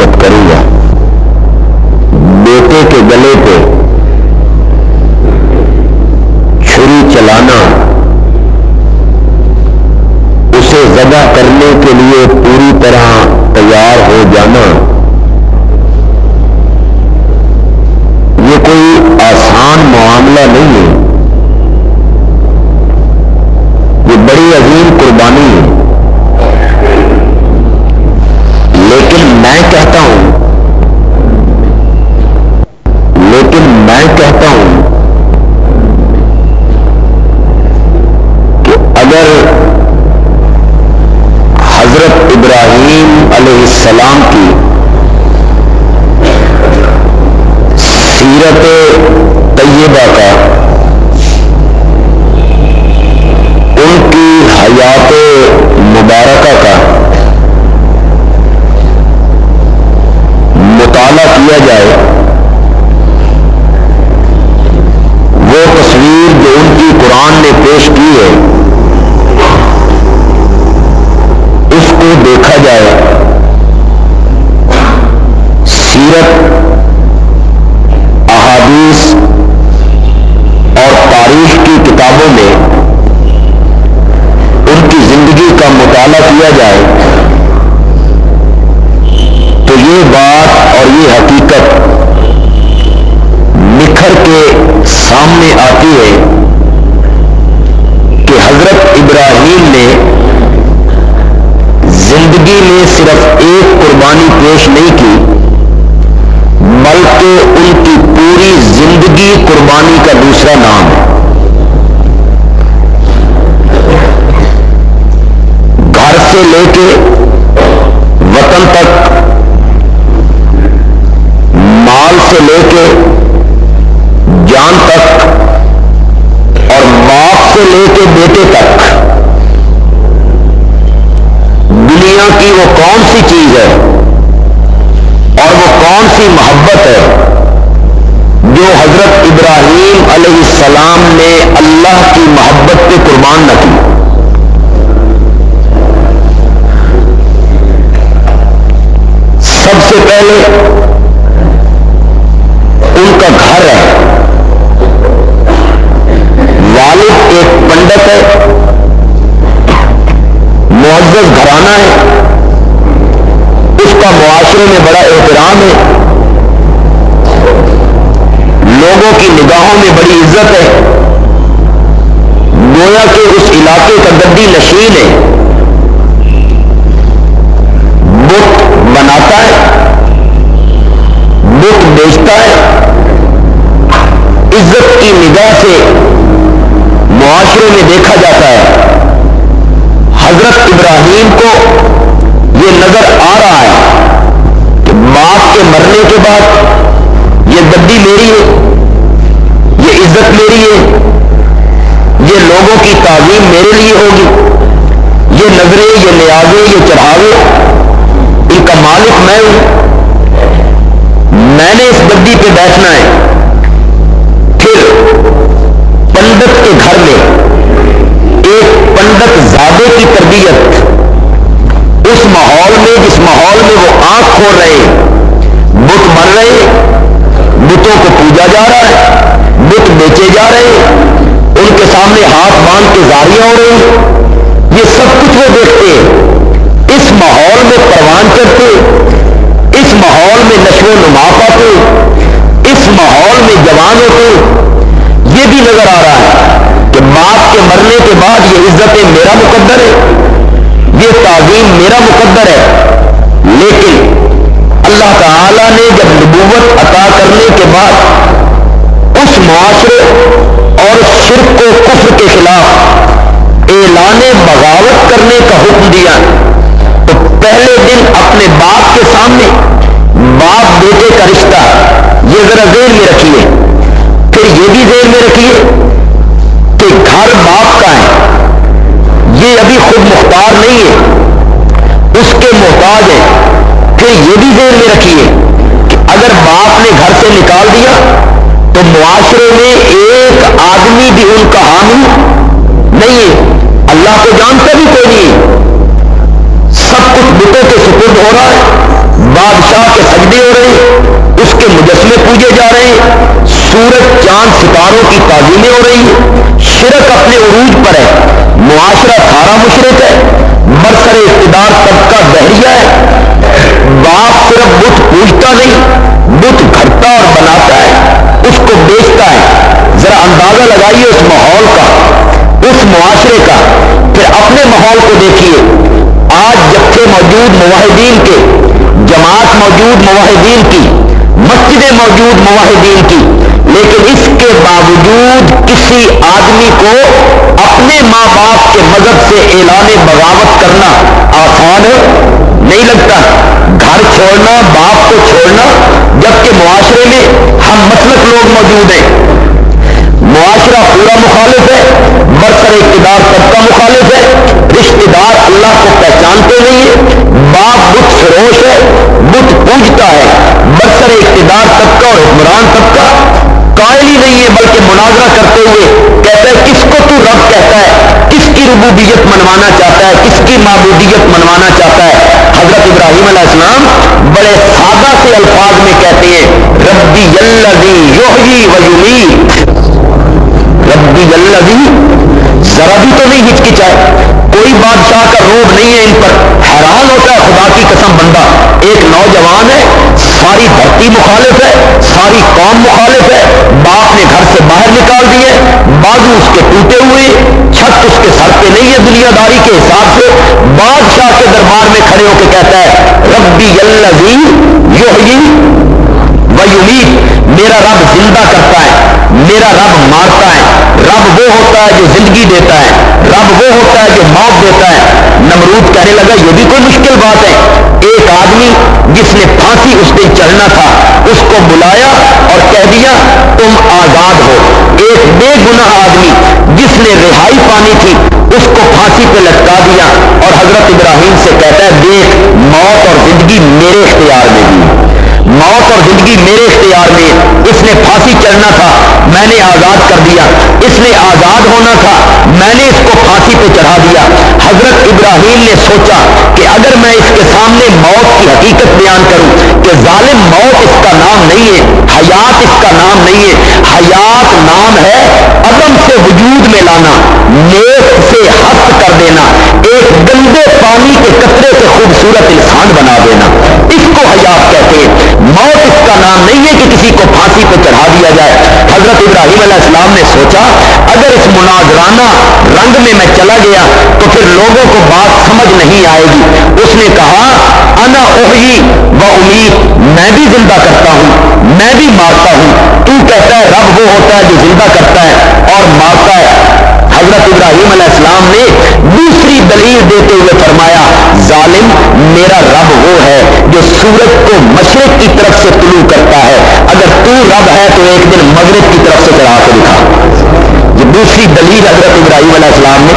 مدد کروں گا بیٹے کے گلے پہ چھری چلانا اسے ذبح کرنے کے لیے پوری طرح تیار ہو جانا یہ کوئی آسان معاملہ نہیں ہے یہ بڑی عظیم قربانی ہے لیکن میں کہتا ہوں لیکن میں کہتا ہوں کہ اگر حضرت ابراہیم علیہ السلام کی سیرت طیبہ کا ان کی حیات مبارکہ کا مطالعہ کیا جائے وہ تصویر جو ان کی قرآن نے پیش کی ہے اس کو دیکھا جائے سیرت احادیث اور تاریخ کی کتابوں میں ان کی زندگی کا مطالعہ کیا جائے تو یہ بات اور یہ حقیقت نکھر کے سامنے آتی ہے کہ حضرت ابراہیم نے زندگی میں صرف ایک قربانی پیش نہیں کی بلکہ ان کی پوری زندگی قربانی کا دوسرا نام ہے گھر سے لے کے وطن تک مال سے لے کے جان تک اور باپ سے لے کے بیٹے تک دنیا کی وہ کون سی چیز ہے اور وہ کون سی محبت ہے جو حضرت ابراہیم علیہ السلام نے اللہ کی محبت پہ قربان نہ کی؟ سب سے پہلے ان کا گھر ہے۔ والد ایک پنڈت ہے۔ معزز گھرانہ ہے۔ اس کا معاشرے میں بڑا احترام ہے۔ لوگوں کی نگاہوں میں بڑی عزت ہے۔ گویا کہ اس علاقے کا گدی نشین ہے۔ بت بناتا ہے بت بیچتا ہے، عزت کی نگاہ سے معاشرے میں دیکھا جاتا ہے۔ حضرت ابراہیم کو یہ نظر آ رہا ہے کہ باپ کے مرنے کے بعد یہ گدی میری ہے، یہ عزت میری ہے، یہ لوگوں کی تعلیم میرے لیے ہوگی، یہ نظریں، یہ لیازے یہ چڑھاوے۔ کا مالک میں ہوں۔ میں نے اس گدی پہ بیٹھنا ہے۔ پھر پنڈت کے گھر میں ایک پنڈت زادے کی تربیت۔ اس ماحول میں، جس ماحول میں وہ آنکھ کھول رہے، بت بن رہے، بتوں کو پوجا جا رہا ہے، بت بیچے جا رہے، ان کے سامنے ہاتھ باندھ کے زاریاں ہو رہی۔ یہ سب کچھ وہ دیکھتے ہیں اس ماحول میں پروان کرتے اس ماحول میں نشو و نما پاتے اس ماحول میں جوان ہوتے یہ بھی نظر آ رہا ہے کہ باپ کے مرنے کے بعد یہ عزت میرا مقدر ہے، یہ تعظیم میرا مقدر ہے، لیکن اللہ تعالی نے جب نبوت عطا کرنے کے بعد اس معاشرے اور شرک کو کفر کے خلاف اعلان بغاوت کرنے کا حکم دیا، تو پہلے دن اپنے باپ کے سامنے باپ بیٹے کا رشتہ یہ ذرا زیر میں رکھیے پھر یہ بھی زیر میں رکھیے کہ گھر باپ کا ہے۔ یہ ابھی خود مختار نہیں ہے۔ اس کے محتاج ہے پھر یہ بھی زیر میں رکھیے کہ اگر باپ نے گھر سے نکال دیا تو معاشرے میں ایک آدمی بھی ان کا حامی نہیں ہے۔ اللہ کو جانتا بھی کوئی نہیں سب کچھ بتوں کے سپرد ہو رہا ہے۔ بادشاہ کے سجدے ہو رہے ہیں اس کے مجسمے پوجے جا رہے ہیں، سورج، چاند، ستاروں کی تعظیمیں ہو رہی ہیں۔ شرک اپنے عروج پر ہے، معاشرہ سارا مشرق ہے۔ برسر اقتدار طبقہ بحریہ ہے۔ باپ صرف بت پوجتا نہیں، بت گھٹتا اور بناتا ہے، اس کو بیچتا ہے۔ ذرا اندازہ لگائیے اس ماحول کا، اس معاشرے کا۔ پھر اپنے ماحول کو دیکھیے۔ آج جب موجود معاہدین کے، جماعت موجود معاہدین کی، مسجدیں موجود معاہدین کی، لیکن اس کے باوجود کسی آدمی کو اپنے ماں باپ کے مذہب سے اعلان بغاوت کرنا آسان ہے نہیں لگتا۔ گھر چھوڑنا، باپ کو چھوڑنا، جبکہ معاشرے میں ہم مسلک لوگ موجود ہیں۔ معاشرہ پورا مخالف ہے برسر اقتدار سب کا مخالف ہے رشتے دار اللہ کو پہچانتے نہیں ہے، باپ بت فروش ہے، بت پوجتا ہے برسر اقتدار سب کا اور حکمران سب کا قائل ہی نہیں ہے، بلکہ مناظرہ کرتے ہوئے کہتا ہے، کس کو تو رب کہتا ہے؟ کس کی ربوبیت منوانا چاہتا ہے؟ کس کی معبودیت منوانا چاہتا ہے؟ حضرت ابراہیم علیہ السلام بڑے سادہ سے الفاظ میں کہتے ہیں، ربی یوہی و ربی اللہ ذرا بھی تو نہیں ہچکچائے۔ کوئی بادشاہ کا روب نہیں ہے ان پر۔ حیران ہوتا ہے خدا کی قسم بندہ۔ ایک نوجوان ہے، ساری دھرتی مخالف ہے، ساری قوم مخالف ہے۔ باپ نے گھر سے باہر نکال دیے بازو اس کے ٹوٹے ہوئے، چھت اس کے سر پہ نہیں ہے دنیا داری کے حساب سے۔ بادشاہ کے دربار میں کھڑے ہو کے کہتا ہے، ربی یوہی و میرا رب زندہ کرتا ہے، میرا رب مارتا ہے۔ رب وہ ہوتا ہے جو زندگی دیتا ہے، رب وہ ہوتا ہے جو موت دیتا ہے۔ نمرود کہنے لگا، یہ بھی کوئی مشکل بات ہے۔ ایک آدمی جس نے پھانسی اس دن چڑھنا تھا، اس کو بلایا اور کہہ دیا، تم آزاد ہو۔ ایک بے گناہ آدمی جس نے رہائی پانی تھی، اس کو پھانسی پہ لٹکا دیا اور حضرت ابراہیم سے کہتا ہے، دیکھ، موت اور زندگی میرے اختیار میں بھی موت اور زندگی میرے اختیار میں، اس نے پھانسی چڑھنا تھا، میں نے آزاد کر دیا۔ اس نے آزاد ہونا تھا، میں نے اس کو پھانسی پہ چڑھا دیا۔ حضرت ابراہیم نے سوچا کہ اگر میں اس کے سامنے موت کی حقیقت بیان کروں کہ ظالم موت اس کا نام نہیں ہے، حیات اس کا نام نہیں ہے۔ حیات نام ہے عدم سے وجود میں لانا، نیک سے ہست کر دینا، ایک گندے پانی کے قطرے سے خوبصورت انسان بنا دینا۔ اس کہتے ہیں۔ موت اس کا نام نہیں ہے کہ کسی کو پھانسی پہ چڑھا دیا جائے۔ حضرت ابراہیم علیہ السلام نے سوچا، اگر اس مناظرانہ رنگ میں میں چلا گیا تو پھر لوگوں کو بات سمجھ نہیں آئے گی۔ اس نے کہا، انا اوہی و امید میں بھی زندہ کرتا ہوں، میں بھی مارتا ہوں۔ تو کہتا ہے، رب وہ ہوتا ہے جو زندہ کرتا ہے اور مارتا ہے۔ حضرت ابراہیم علیہ السلام نے دوسری دلیل دیتے ہوئے فرمایا، ظالم میرا رب وہ ہے جو سورج کو مشرق کی طرف سے طلوع کرتا ہے۔ اگر تو رب ہے تو ایک دن مغرب کی طرف سے چڑھا کے دکھا۔ دوسری دلیل حضرت ابراہیم علیہ السلام نے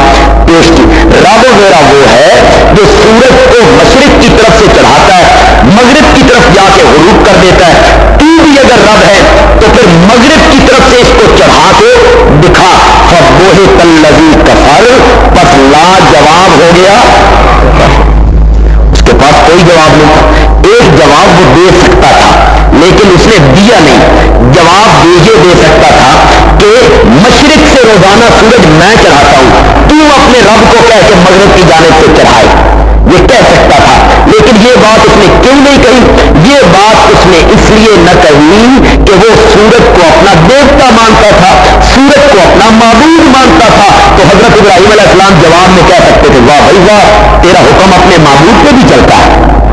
پیش کی۔ رب میرا وہ ہے جو سورج کو مشرق کی طرف سے چڑھاتا ہے، مغرب کی طرف جا کے غروب کر دیتا ہے۔ تو بھی اگر رب ہے، تو پھر مغرب کی طرف سے اس کو چڑھا کے دکھا۔ فبوہ تلزی کفر بس لا جواب ہو گیا۔ اس کے پاس کوئی جواب نہیں۔ تھا ایک جواب وہ دے سکتا تھا۔ لیکن اس نے دیا نہیں۔ جواب یہ دے سکتا تھا کہ مشرق سے روزانہ سورج میں چڑھاتا ہوں، تو اپنے رب کو کہہ کے مغرب کی جانب سے چڑھائے۔ یہ کہہ سکتا تھا، لیکن یہ بات اس نے کیوں نہیں کہی؟ یہ بات اس نے اس لیے نہ کہی کہ وہ سورج کو اپنا دیوتا مانتا تھا، سورج کو اپنا معبود مانتا تھا۔ تو حضرت ابراہیم علیہ السلام جواب میں کہہ سکتے تھے، واہ بھائی واہ، تیرا حکم اپنے معبود پہ بھی چلتا ہے۔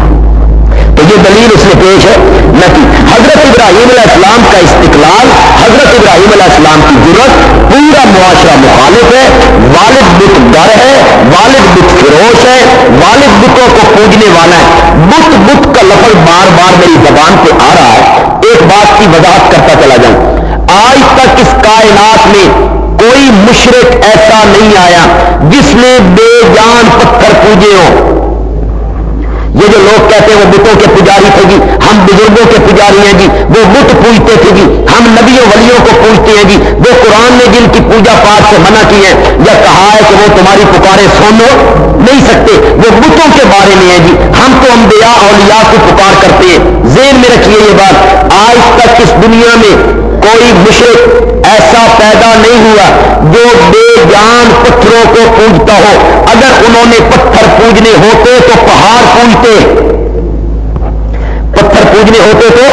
تو یہ دلیل اس نے پیش ہے نہ کی حضرت ابراہیم علیہ السلام کا استقلال، حضرت ابراہیم علیہ السلام کی ضرورت، پورا معاشرہ مخالف ہے، والد بت ڈر ہے، والد بت فروش ہے، والد بتوں کو پوجنے والا ہے۔ بت بت کا لفظ بار بار میری زبان پہ آ رہا ہے۔ ایک بات کی وضاحت کرتا چلا جاؤں۔ آج تک اس کائنات میں کوئی مشرق ایسا نہیں آیا جس نے بے جان پتھر پوجے ہوں۔ یہ جو لوگ کہتے ہیں وہ بتوں کے پجاری تھے جی ہم بزرگوں کے پجاری ہیں جی وہ بت پوجتے تھے جی ہم نبیوں ولیوں کو پوجتے ہیں جی وہ قرآن نے جن کی پوجا پاٹ سے منع کی ہے، یا کہا ہے کہ وہ تمہاری پکارے سنو نہیں سکتے، وہ بتوں کے بارے میں ہیں جی ہم تو انبیاء اولیاء کو پکار کرتے ہیں۔ ذہن میں رکھیے یہ بات، آج تک اس دنیا میں کوئی مشرق ایسا پیدا نہیں ہوا جو بے جان پتھروں کو پوجتا ہو۔ اگر انہوں نے پتھر پوجنے ہوتے تو پہاڑ پوجتے پتھر پوجنے ہوتے تو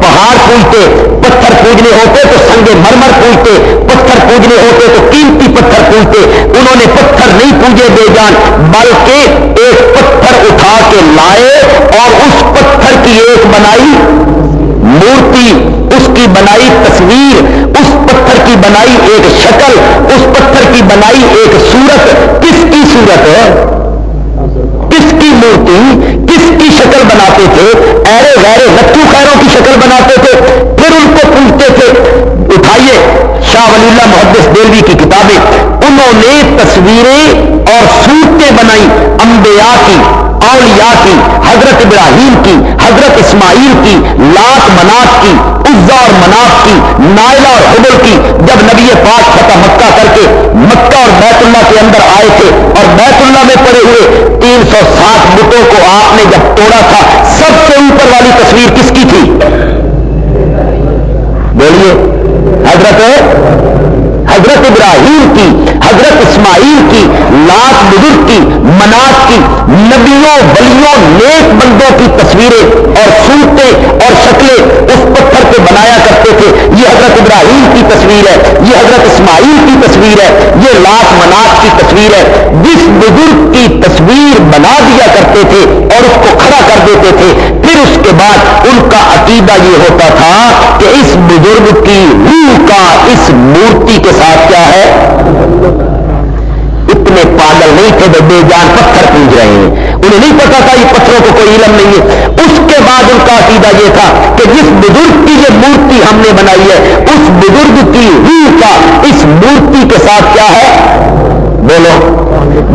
پہاڑ پوجتے پتھر پوجنے ہوتے تو سنگے مرمر پوجتے پتھر پوجنے ہوتے تو قیمتی پتھر پوجتے انہوں نے پتھر نہیں پوجے بے جان، بلکہ ایک پتھر اٹھا کے لائے اور اس پتھر کی ایک بنائی مورتی، اس کی بنائی تصویر، اس پتھر کی بنائی ایک شکل، اس پتھر کی بنائی ایک صورت۔ کس کی صورت؟ ہے کس کی مورتی؟ کس کی شکل بناتے تھے؟ ایرے غیر رتو خیروں کی شکل بناتے تھے۔ پھر ان کو پوچھتے تھے، اٹھائیے، شاہ ولی اللہ محدث دیلوی کی کتابیں۔ انہوں نے تصویریں اور صورتیں بنائی، انبیاء کی۔ اولیاء کی، حضرت ابراہیم کی، حضرت اسماعیل کی لات مناف کی عزا اور مناف کی، نائلہ اور حبل کی، جب نبی پاک فتح مکہ کر کے مکہ اور بیت اللہ کے اندر آئے تھے اور بیت اللہ میں پڑے ہوئے تین سو ساٹھ بتوں کو آپ نے جب توڑا تھا، سب سے اوپر والی تصویر کس کی تھی؟ بولیے، حضرت حضرت ابراہیم کی، حضرت اسماعیل کی، لاکھ بزرگ کی مناس کی نبیوں بلیوں نیک بندوں کی تصویریں اور صورتیں اور شکلیں اس پتھر پہ بنایا کرتے تھے۔ یہ حضرت ابراہیم کی تصویر ہے، یہ حضرت اسماعیل کی تصویر ہے، یہ لاکھ مناس کی تصویر ہے۔ جس بزرگ کی تصویر بنا دیا کرتے تھے اور اس کو کھڑا کر دیتے تھے، پھر اس کے بعد ان کا عقیدہ یہ ہوتا تھا کہ اس بزرگ کی روح کا اس مورتی کے ساتھ کیا ہے؟ اتنے پاگل نہیں تھے، بے جان پتھر پوج رہے ہیں۔ انہیں نہیں پتا تھا یہ پتھروں کو کوئی علم نہیں ہے۔ اس کے بعد ان کا عقیدہ یہ تھا کہ جس بزرگ کی یہ مورتی ہم نے بنائی ہے، اس بزرگ کی روح کا اس مورتی کے ساتھ کیا ہے؟ بولو،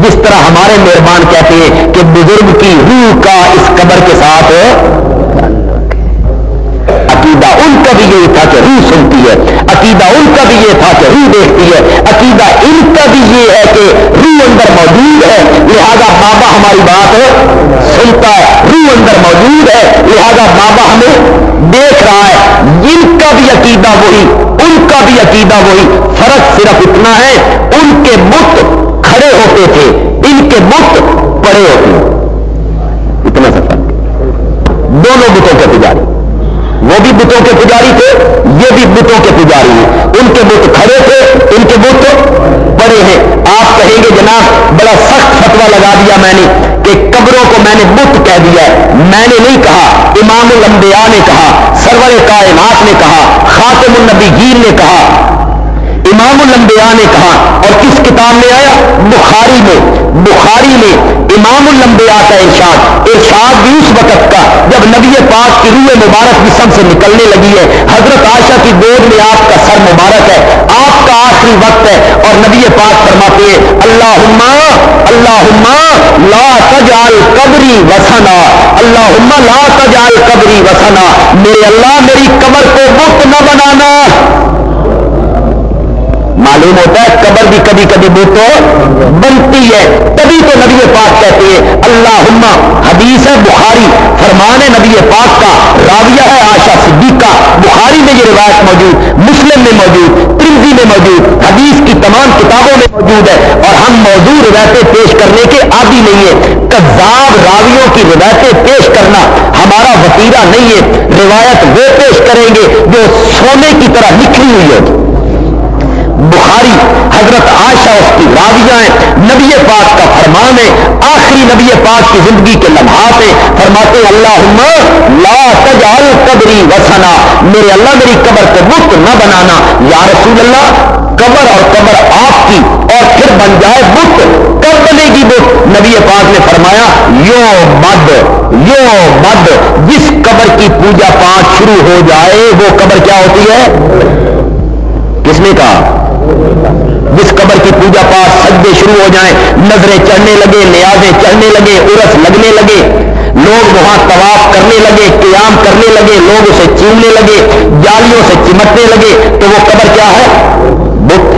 جس طرح ہمارے مہربان کہتے ہیں کہ بزرگ کی روح کا اس قبر کے ساتھ عقیدہ ان کا بھی یہ تھا کہ روح سنتی ہے، عقیدہ ان کا بھی یہ تھا کہ روح دیکھتی ہے، عقیدہ ان کا بھی یہ ہے کہ روح اندر موجود ہے۔ لہذا بابا ہماری بات ہے، سنتا ہے، روح اندر موجود ہے۔ لہذا بابا ہمیں دیکھ رہا ہے، جن کا بھی عقیدہ وہی، ان کا بھی عقیدہ وہی۔ فرق صرف اتنا ہے، ان کے بت کھڑے ہوتے تھے، ان کے بت پڑے ہوتے اتنا سا فرق۔ دونوں بتوں کے پجاری۔ وہ بھی بتوں کے پجاری تھے، یہ بھی بتوں کے پجاری ہیں۔ ان کے بت کھڑے تھے، ان کے بت بڑے ہیں۔ آپ کہیں گے، جناب، بڑا سخت فتوا لگا دیا میں نے کہ قبروں کو میں نے بت کہہ دیا میں نے نہیں کہا، امام الانبیاء نے کہا، سرور کائنات نے کہا، خاتم النبی گیر نے کہا۔ امام الانبیاء نے کہا اور کس کتاب میں آیا؟ بخاری میں۔ بخاری میں امام الانبیاء کا ارشاد۔ ارشاد بھی اس وقت کا، جب نبی پاک کی روح مبارک جسم سے نکلنے لگی ہے۔ حضرت عائشہ کی گود میں آپ کا سر مبارک ہے۔ آپ کا آخری وقت ہے۔ اور نبی پاک فرماتے ہیں اللہ اللہ لا تجال قبری وسنا اللہ لا تجال قبری وسنا میرے اللہ، میری قبر کو مفت نہ بنانا۔ معلوم ہوتا ہے قبر بھی کبھی کبھی بت بنتی ہے، تبھی تو نبی پاک کہتے ہیں اللہ حدیث ہے بخاری، فرمان ہے نبی پاک کا راویہ ہے آشا صدیقہ بخاری میں یہ روایت موجود، مسلم میں موجود ترزی میں موجود، حدیث کی تمام کتابوں میں موجود ہے۔ اور ہم موضوع روایتیں پیش کرنے کے عادی نہیں ہے کذاب راویوں کی روایتیں پیش کرنا ہمارا وطیرہ نہیں ہے۔ روایت وہ پیش کریں گے جو سونے کی طرح نکلی ہوئی ہوگی۔ بخاری، حضرت عائشہ اس کی راویہ ہیں، نبی پاک کا فرمان ہے، آخری نبی پاک کی زندگی کے لمحات ہیں، فرماتے اللہ لا تجعل قبری وسنا میرے اللہ میری قبر کو مفت نہ بنانا، یا رسول اللہ، قبر اور قبر آپ کی، اور پھر بن جائے مفت، کب بنے گی مفت؟ نبی پاک نے فرمایا یو مد یو مد، جس قبر کی پوجا پاٹ شروع ہو جائے، وہ قبر کیا ہوتی ہے؟ کس نے کہا؟ جس قبر کی پوجا پاٹ سجدے شروع ہو جائیں، نظریں چڑھنے لگے نیازیں چڑھنے لگے ارس لگنے لگے، لوگ وہاں طواف کرنے لگے، قیام کرنے لگے، لوگ اسے چیمنے لگے، جالیوں سے چمٹنے لگے، تو وہ قبر کیا ہے؟ بت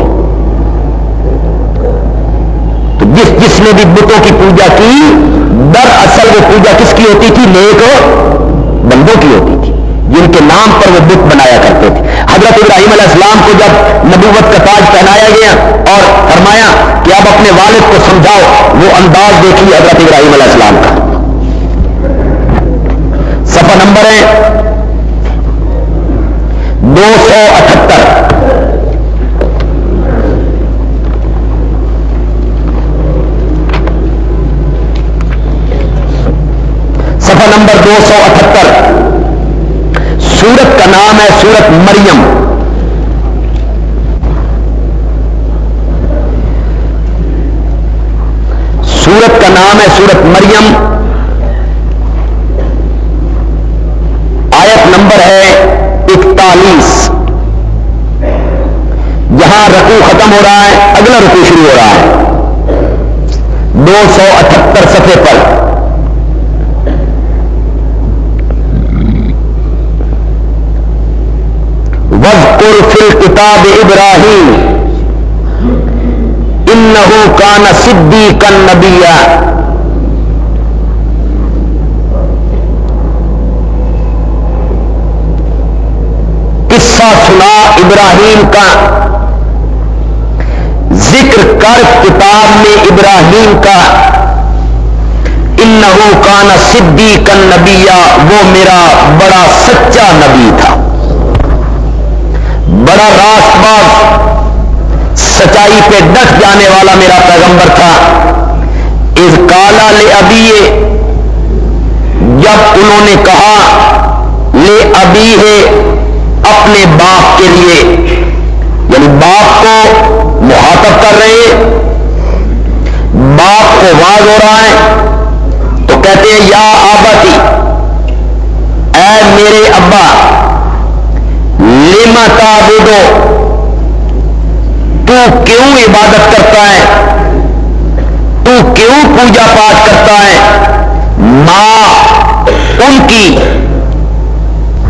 تو جس جس نے بھی بتوں کی پوجا کی در اصل وہ پوجا کس کی ہوتی تھی؟ نیک بندوں کی ہوتی تھی۔ جن کے نام پر وہ بت بنایا کرتے تھے۔ حضرت ابراہیم علیہ السلام کو جب نبوت کا تاج پہنایا گیا اور فرمایا کہ اب اپنے والد کو سمجھاؤ، وہ انداز دیکھیے حضرت ابراہیم علیہ السلام کا۔ سفر نمبر ہے دو سو اٹھہتر سفر نمبر دو سو اٹھہتر نام ہے سورت مریم۔ سورت کا نام ہے سورت مریم۔ آیت نمبر ہے اکتالیس۔ جہاں رکو ختم ہو رہا ہے، اگلا رکو شروع ہو رہا ہے۔ دو سو اٹھہتر سفے پر۔ فل کتاب ابراہیم انہو کان صدی کن نبیا قصہ سنا ابراہیم کا. ذکر کر کتاب میں ابراہیم کا. انہو کان صدی کن نبیا وہ میرا بڑا سچا نبی تھا. بڑا راست باز سچائی پہ ڈٹ جانے والا میرا پیغمبر تھا۔ اس کالا لے ابھی جب انہوں نے کہا، لے ابھی ہے اپنے باپ کے لیے یعنی باپ کو محاطب کر رہے باپ کو واض ہو رہا ہے، تو کہتے ہیں، یا آبتی جی، اے میرے ابا لیما تعبدو۔ تو کیوں عبادت کرتا ہے؟ تو کیوں پوجا پاٹ کرتا ہے؟ ماں، ان کی،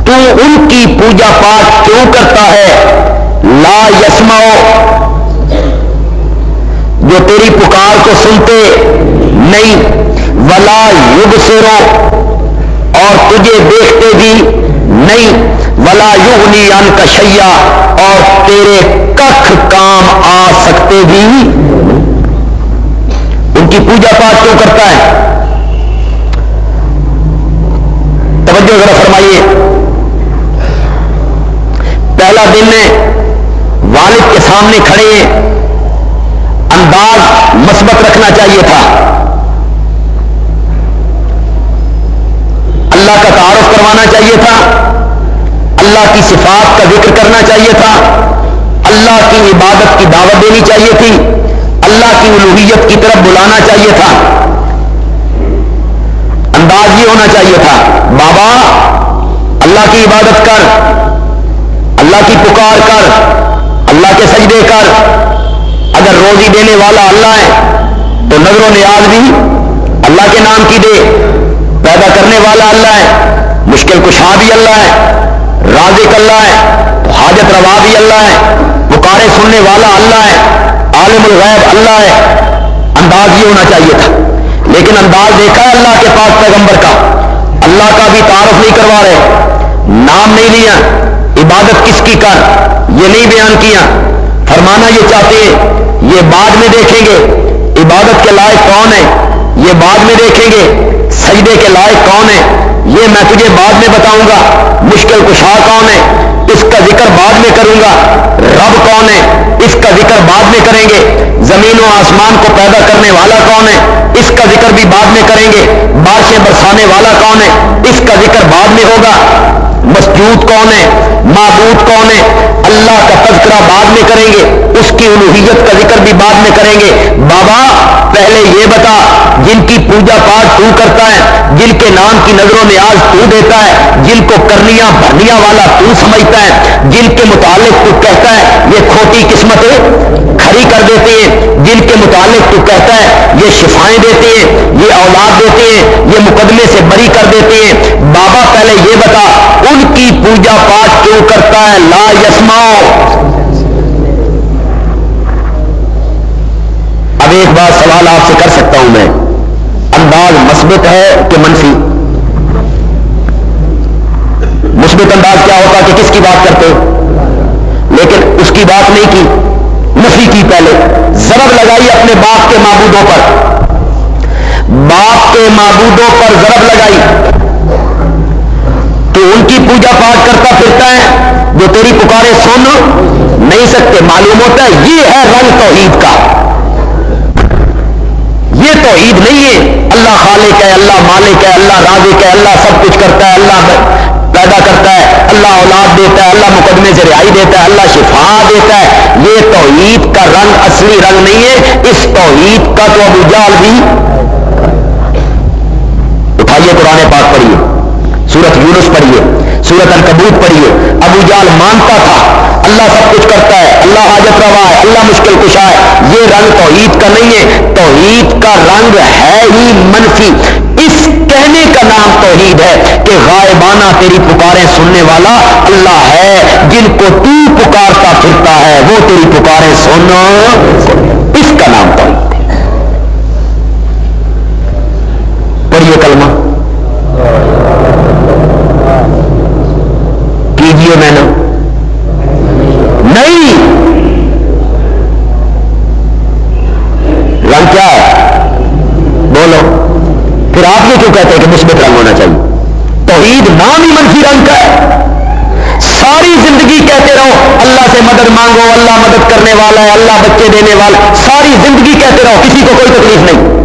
تو ان کی پوجا پاٹ کیوں کرتا ہے؟ لا یسما جو تیری پکار کو سنتے نہیں، ولا یگ سرو اور تجھے دیکھتے بھی نہیں، ولا یغنی ان کا شیا اور تیرے کخ کام آ سکتے بھی ان کی پوجا پاٹ کیوں کرتا ہے؟ توجہ ذرا فرمائیے۔ پہلا دن ہے والد کے سامنے کھڑے، انداز مثبت رکھنا چاہیے تھا۔ اللہ کا تعارف کروانا چاہیے تھا۔ اللہ کی صفات کا ذکر کرنا چاہیے تھا۔ اللہ کی عبادت کی دعوت دینی چاہیے تھی۔ اللہ کی الوحیت کی طرف بلانا چاہیے تھا۔ انداز یہ ہونا چاہیے تھا، بابا، اللہ کی عبادت کر، اللہ کی پکار کر، اللہ کے سجدے کر۔ اگر روزی دینے والا اللہ ہے تو نظر و نیاز بھی اللہ کے نام کی دے۔ پیدا کرنے والا اللہ ہے، مشکل کشاں بھی اللہ ہے۔ رازق اللہ ہے تو حاجت روا بھی اللہ ہے، پکارے سننے والا اللہ ہے، عالم الغیب اللہ ہے۔ انداز یہ ہونا چاہیے تھا۔ لیکن انداز دیکھا ہے اللہ کے پاس پیغمبر کا۔ اللہ کا بھی تعارف نہیں کروا رہے۔ نام نہیں لیا۔ عبادت کس کی کر؟ یہ نہیں بیان کیا۔ فرمانا یہ چاہتے ہیں، یہ بعد میں دیکھیں گے۔ عبادت کے لائق کون ہے؟ یہ بعد میں دیکھیں گے۔ سجدے کے لائق کون ہے؟ یہ میں تجھے بعد میں بتاؤں گا، مشکل کشا کون ہے؟ اس کا ذکر بعد میں کروں گا۔ رب کون ہے؟ اس کا ذکر بعد میں کریں گے۔ زمین و آسمان کو پیدا کرنے والا کون ہے؟ اس کا ذکر بھی بعد میں کریں گے۔ بارشیں برسانے والا کون ہے؟ اس کا ذکر بعد میں ہوگا۔ مسجود کون ہے؟ معبود کون ہے؟ اللہ کا تذکرہ بعد میں کریں گے، اس کی الوحیت کا ذکر بھی بعد میں کریں گے۔ بابا، پہلے یہ بتا، جن کی پوجا پاٹ تو کرتا ہے، جن کے نام کی نظروں میں آج تو دیتا ہے، جن کو کرنیاں، بھرنیاں والا تو سمجھتا ہے، جن کے متعلق تو کہتا ہے، یہ کھوٹی قسمت کھڑی کر دیتے ہیں۔ جن کے متعلق تو کہتا ہے، یہ شفائیں دیتے ہیں، یہ اولاد دیتے ہیں، یہ مقدمے سے بری کر دیتے ہیں۔ بابا، پہلے یہ بتا، ان کی پوجا پاٹ کیوں کرتا ہے؟ لا یسماؤ اب ایک بات سوال آپ سے کر سکتا ہوں میں. انداز مثبت ہے کہ منفی؟ مثبت انداز کیا ہوتا کہ کس کی بات کرتے؟ لیکن اس کی بات نہیں کی نفی کی پہلے. ضرب لگائی اپنے باپ کے معبودوں پر. باپ کے معبودوں پر ضرب لگائی. تو ان کی پوجا پاٹ کرتا پھرتا ہے، جو تیری پکارے سن نہیں سکتے۔ معلوم ہوتا ہے، یہ ہے رنگ توحید کا۔ یہ تو عید نہیں ہے۔ اللہ خالق ہے، اللہ مالک ہے، اللہ رازق ہے، اللہ سب کچھ کرتا ہے، اللہ پیدا کرتا ہے، اللہ اولاد دیتا ہے، اللہ مقدمے سے رہائی دیتا ہے، اللہ شفا دیتا ہے۔ یہ توحید کا رنگ، اصلی رنگ نہیں ہے۔ اس توحید کا تو ابو جال بھی اٹھائیے، قرآن پاک پڑھیے۔ سورت یونس پڑھیے، سورت الکبوت پڑھیے۔ ابو جال مانتا تھا، اللہ سب کچھ کرتا ہے، اللہ حاجت روا ہے، اللہ مشکل کشا ہے۔ یہ رنگ توحید کا نہیں ہے، توحید کا رنگ ہے ہی منفی۔ اس کہنے کا نام توحید ہے کہ غائبانہ تیری پکاریں سننے والا اللہ ہے، جن کو تو پکارتا پھرتا ہے، وہ تیری پکاریں سنو اس کا نام توحید ہے۔ پڑھیے کلمہ کیجیے میں نے نہیں رنگ کیا ہے بولو پھر آپ یہ کیوں کہتے ہیں کہ مثبت رنگ ہونا چاہیے؟ توحید نام ہی منفی رنگ کا ہے۔ ساری زندگی کہتے رہو، اللہ سے مدد مانگو، اللہ مدد کرنے والا ہے، اللہ بچے دینے والا ساری زندگی کہتے رہو، کسی کو کوئی تکلیف نہیں۔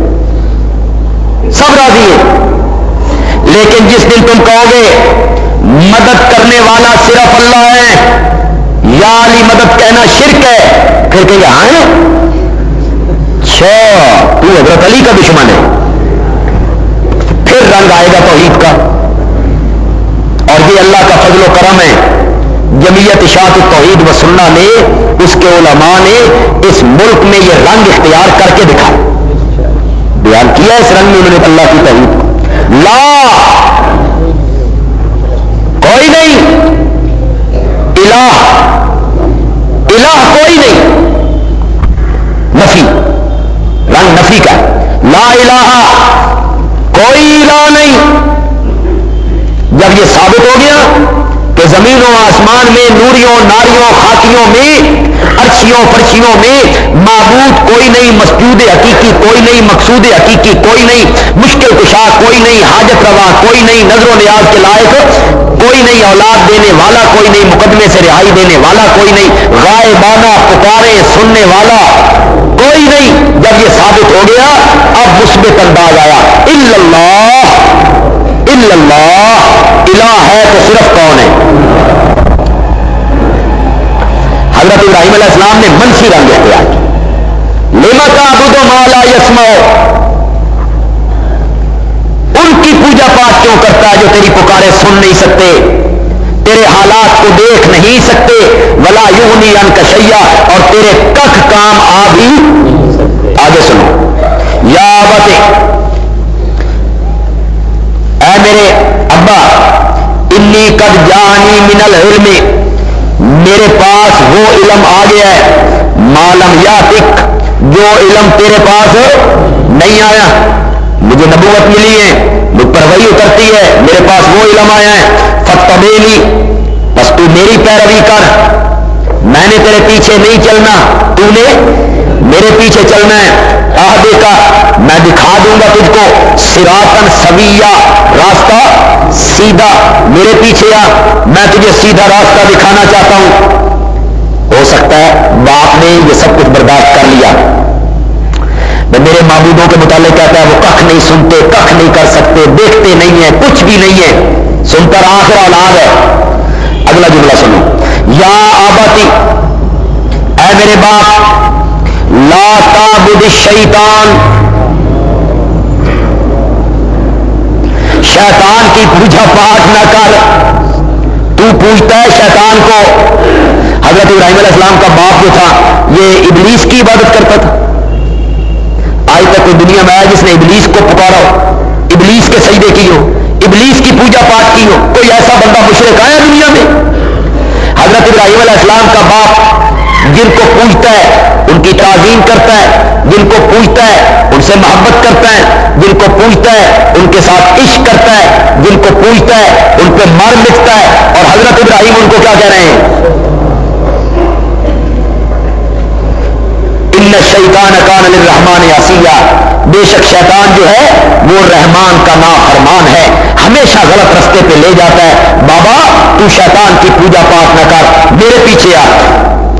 سب راضی ہے لیکن جس دن تم کہو گے، مدد کرنے والا صرف اللہ ہے، یا علی مدد کہنا شرک ہے، پھر کہ ہاں اچھا تو حضرت علی کا دشمن ہے۔ پھر رنگ آئے گا توحید کا۔ اور یہ اللہ کا فضل و کرم ہے۔ جمعیت اشاعت توحید و سننا نے، اس کے علماء نے اس ملک میں یہ رنگ اختیار کر کے دکھا بیان کیا اس رنگ میں انہوں نے اللہ کی توحید لا! کوئی نہیں۔ الہ۔ الہ کوئی نہیں۔ نفی۔ رنگ نفی کا۔ لا الہ کوئی الہ نہیں۔ جب یہ ثابت ہو گیا کہ زمینوں، آسمان میں، نوریوں، ناریوں، خاکیوں میں ارچیوں فرچیوں میں معبود کوئی نہیں، مسجود حقیقی کوئی نہیں، مقصود حقیقی کوئی نہیں، مشکل کشا کوئی نہیں، حاجت روا کوئی نہیں، نظر و نیاز کے لائق کوئی نہیں، اولاد دینے والا کوئی نہیں، مقدمے سے رہائی دینے والا کوئی نہیں، غائبانہ، پکارے، سننے والا کوئی نہیں۔ جب یہ ثابت ہو گیا، اب مثبت انداز آیا۔ اللہ اللہ، الہ ہے تو صرف کون ہے؟ حضرت ابراہیم علیہ السلام نے منفی رنگ اختیار کیا۔ لیما کا ابو مالا یسما ان کی پوجا پاٹ کیوں کرتا ہے جو تیری پکارے سن نہیں سکتے؟ تیرے حالات کو دیکھ نہیں سکتے، ولا یونی ان کشیا اور تیرے کخ کام آ بھی آگے سنو۔ یا بتے اے میرے ابا، انی کد جانی منل علم، میرے پاس وہ علم آ گیا ہے مالم یا تک جو علم تیرے پاس نہیں آیا۔ مجھے نبوت ملی ہے، مجھ پر وہی اترتی ہے، میرے پاس وہ علم آیا ہے۔ فتبیلی بس تو میری پیروی کر۔ میں نے تیرے پیچھے نہیں چلنا، تو نے میرے پیچھے چلنا ہے۔ آہ، دیکھا، میں دکھا دوں گا تجھ کو۔ سراطن سویا راستہ، سیدھا میرے پیچھے آ۔ میں تجھے سیدھا راستہ دکھانا چاہتا ہوں۔ ہو سکتا ہے باپ نے یہ سب کچھ برداشت کر لیا۔ میرے معبودوں کے متعلق کہتا ہے وہ کخ نہیں سنتے کخ نہیں کر سکتے، دیکھتے نہیں ہیں، کچھ بھی نہیں ہے سن کر آخر اولاد ہے۔ اگلا جملہ سنو۔ یا آباتی، اے میرے باپ، لا تابد شیطان شیطان کی پوجا پاٹ نہ کر۔ تو پوچھتا ہے شیطان کو۔ حضرت ابراہیم علیہ السلام کا باپ جو تھا، یہ ابلیس کی عبادت کرتا تھا۔ آج تک کوئی دنیا میں آیا جس نے ابلیس کو پکارا ہو۔ ابلیس کے سجدے کی ہو۔ ابلیس کی پوجا پاٹ کی ہو، کوئی ایسا بندہ مشرق آیا دنیا میں؟ حضرت ابراہیم علیہ السلام کا باپ جن کو پوچھتا ہے، ان کی تعظیم کرتا ہے، جن کو پوچھتا ہے، ان سے محبت کرتا ہے، جن کو پوچھتا ہے، ان کے ساتھ عشق کرتا ہے، جن کو پوچھتا ہے، ان پہ مر لکھتا ہے اور حضرت ابراہیم ان کو کیا کہہ رہے ہیں؟ ان شیطان کان الرحمان یاسیہ بے شک شیطان جو ہے، وہ رحمان کا نا فرمان ہے۔ ہمیشہ غلط رستے پہ لے جاتا ہے۔ بابا، تو شیطان کی پوجا پاٹ نہ کر۔ میرے پیچھے آ۔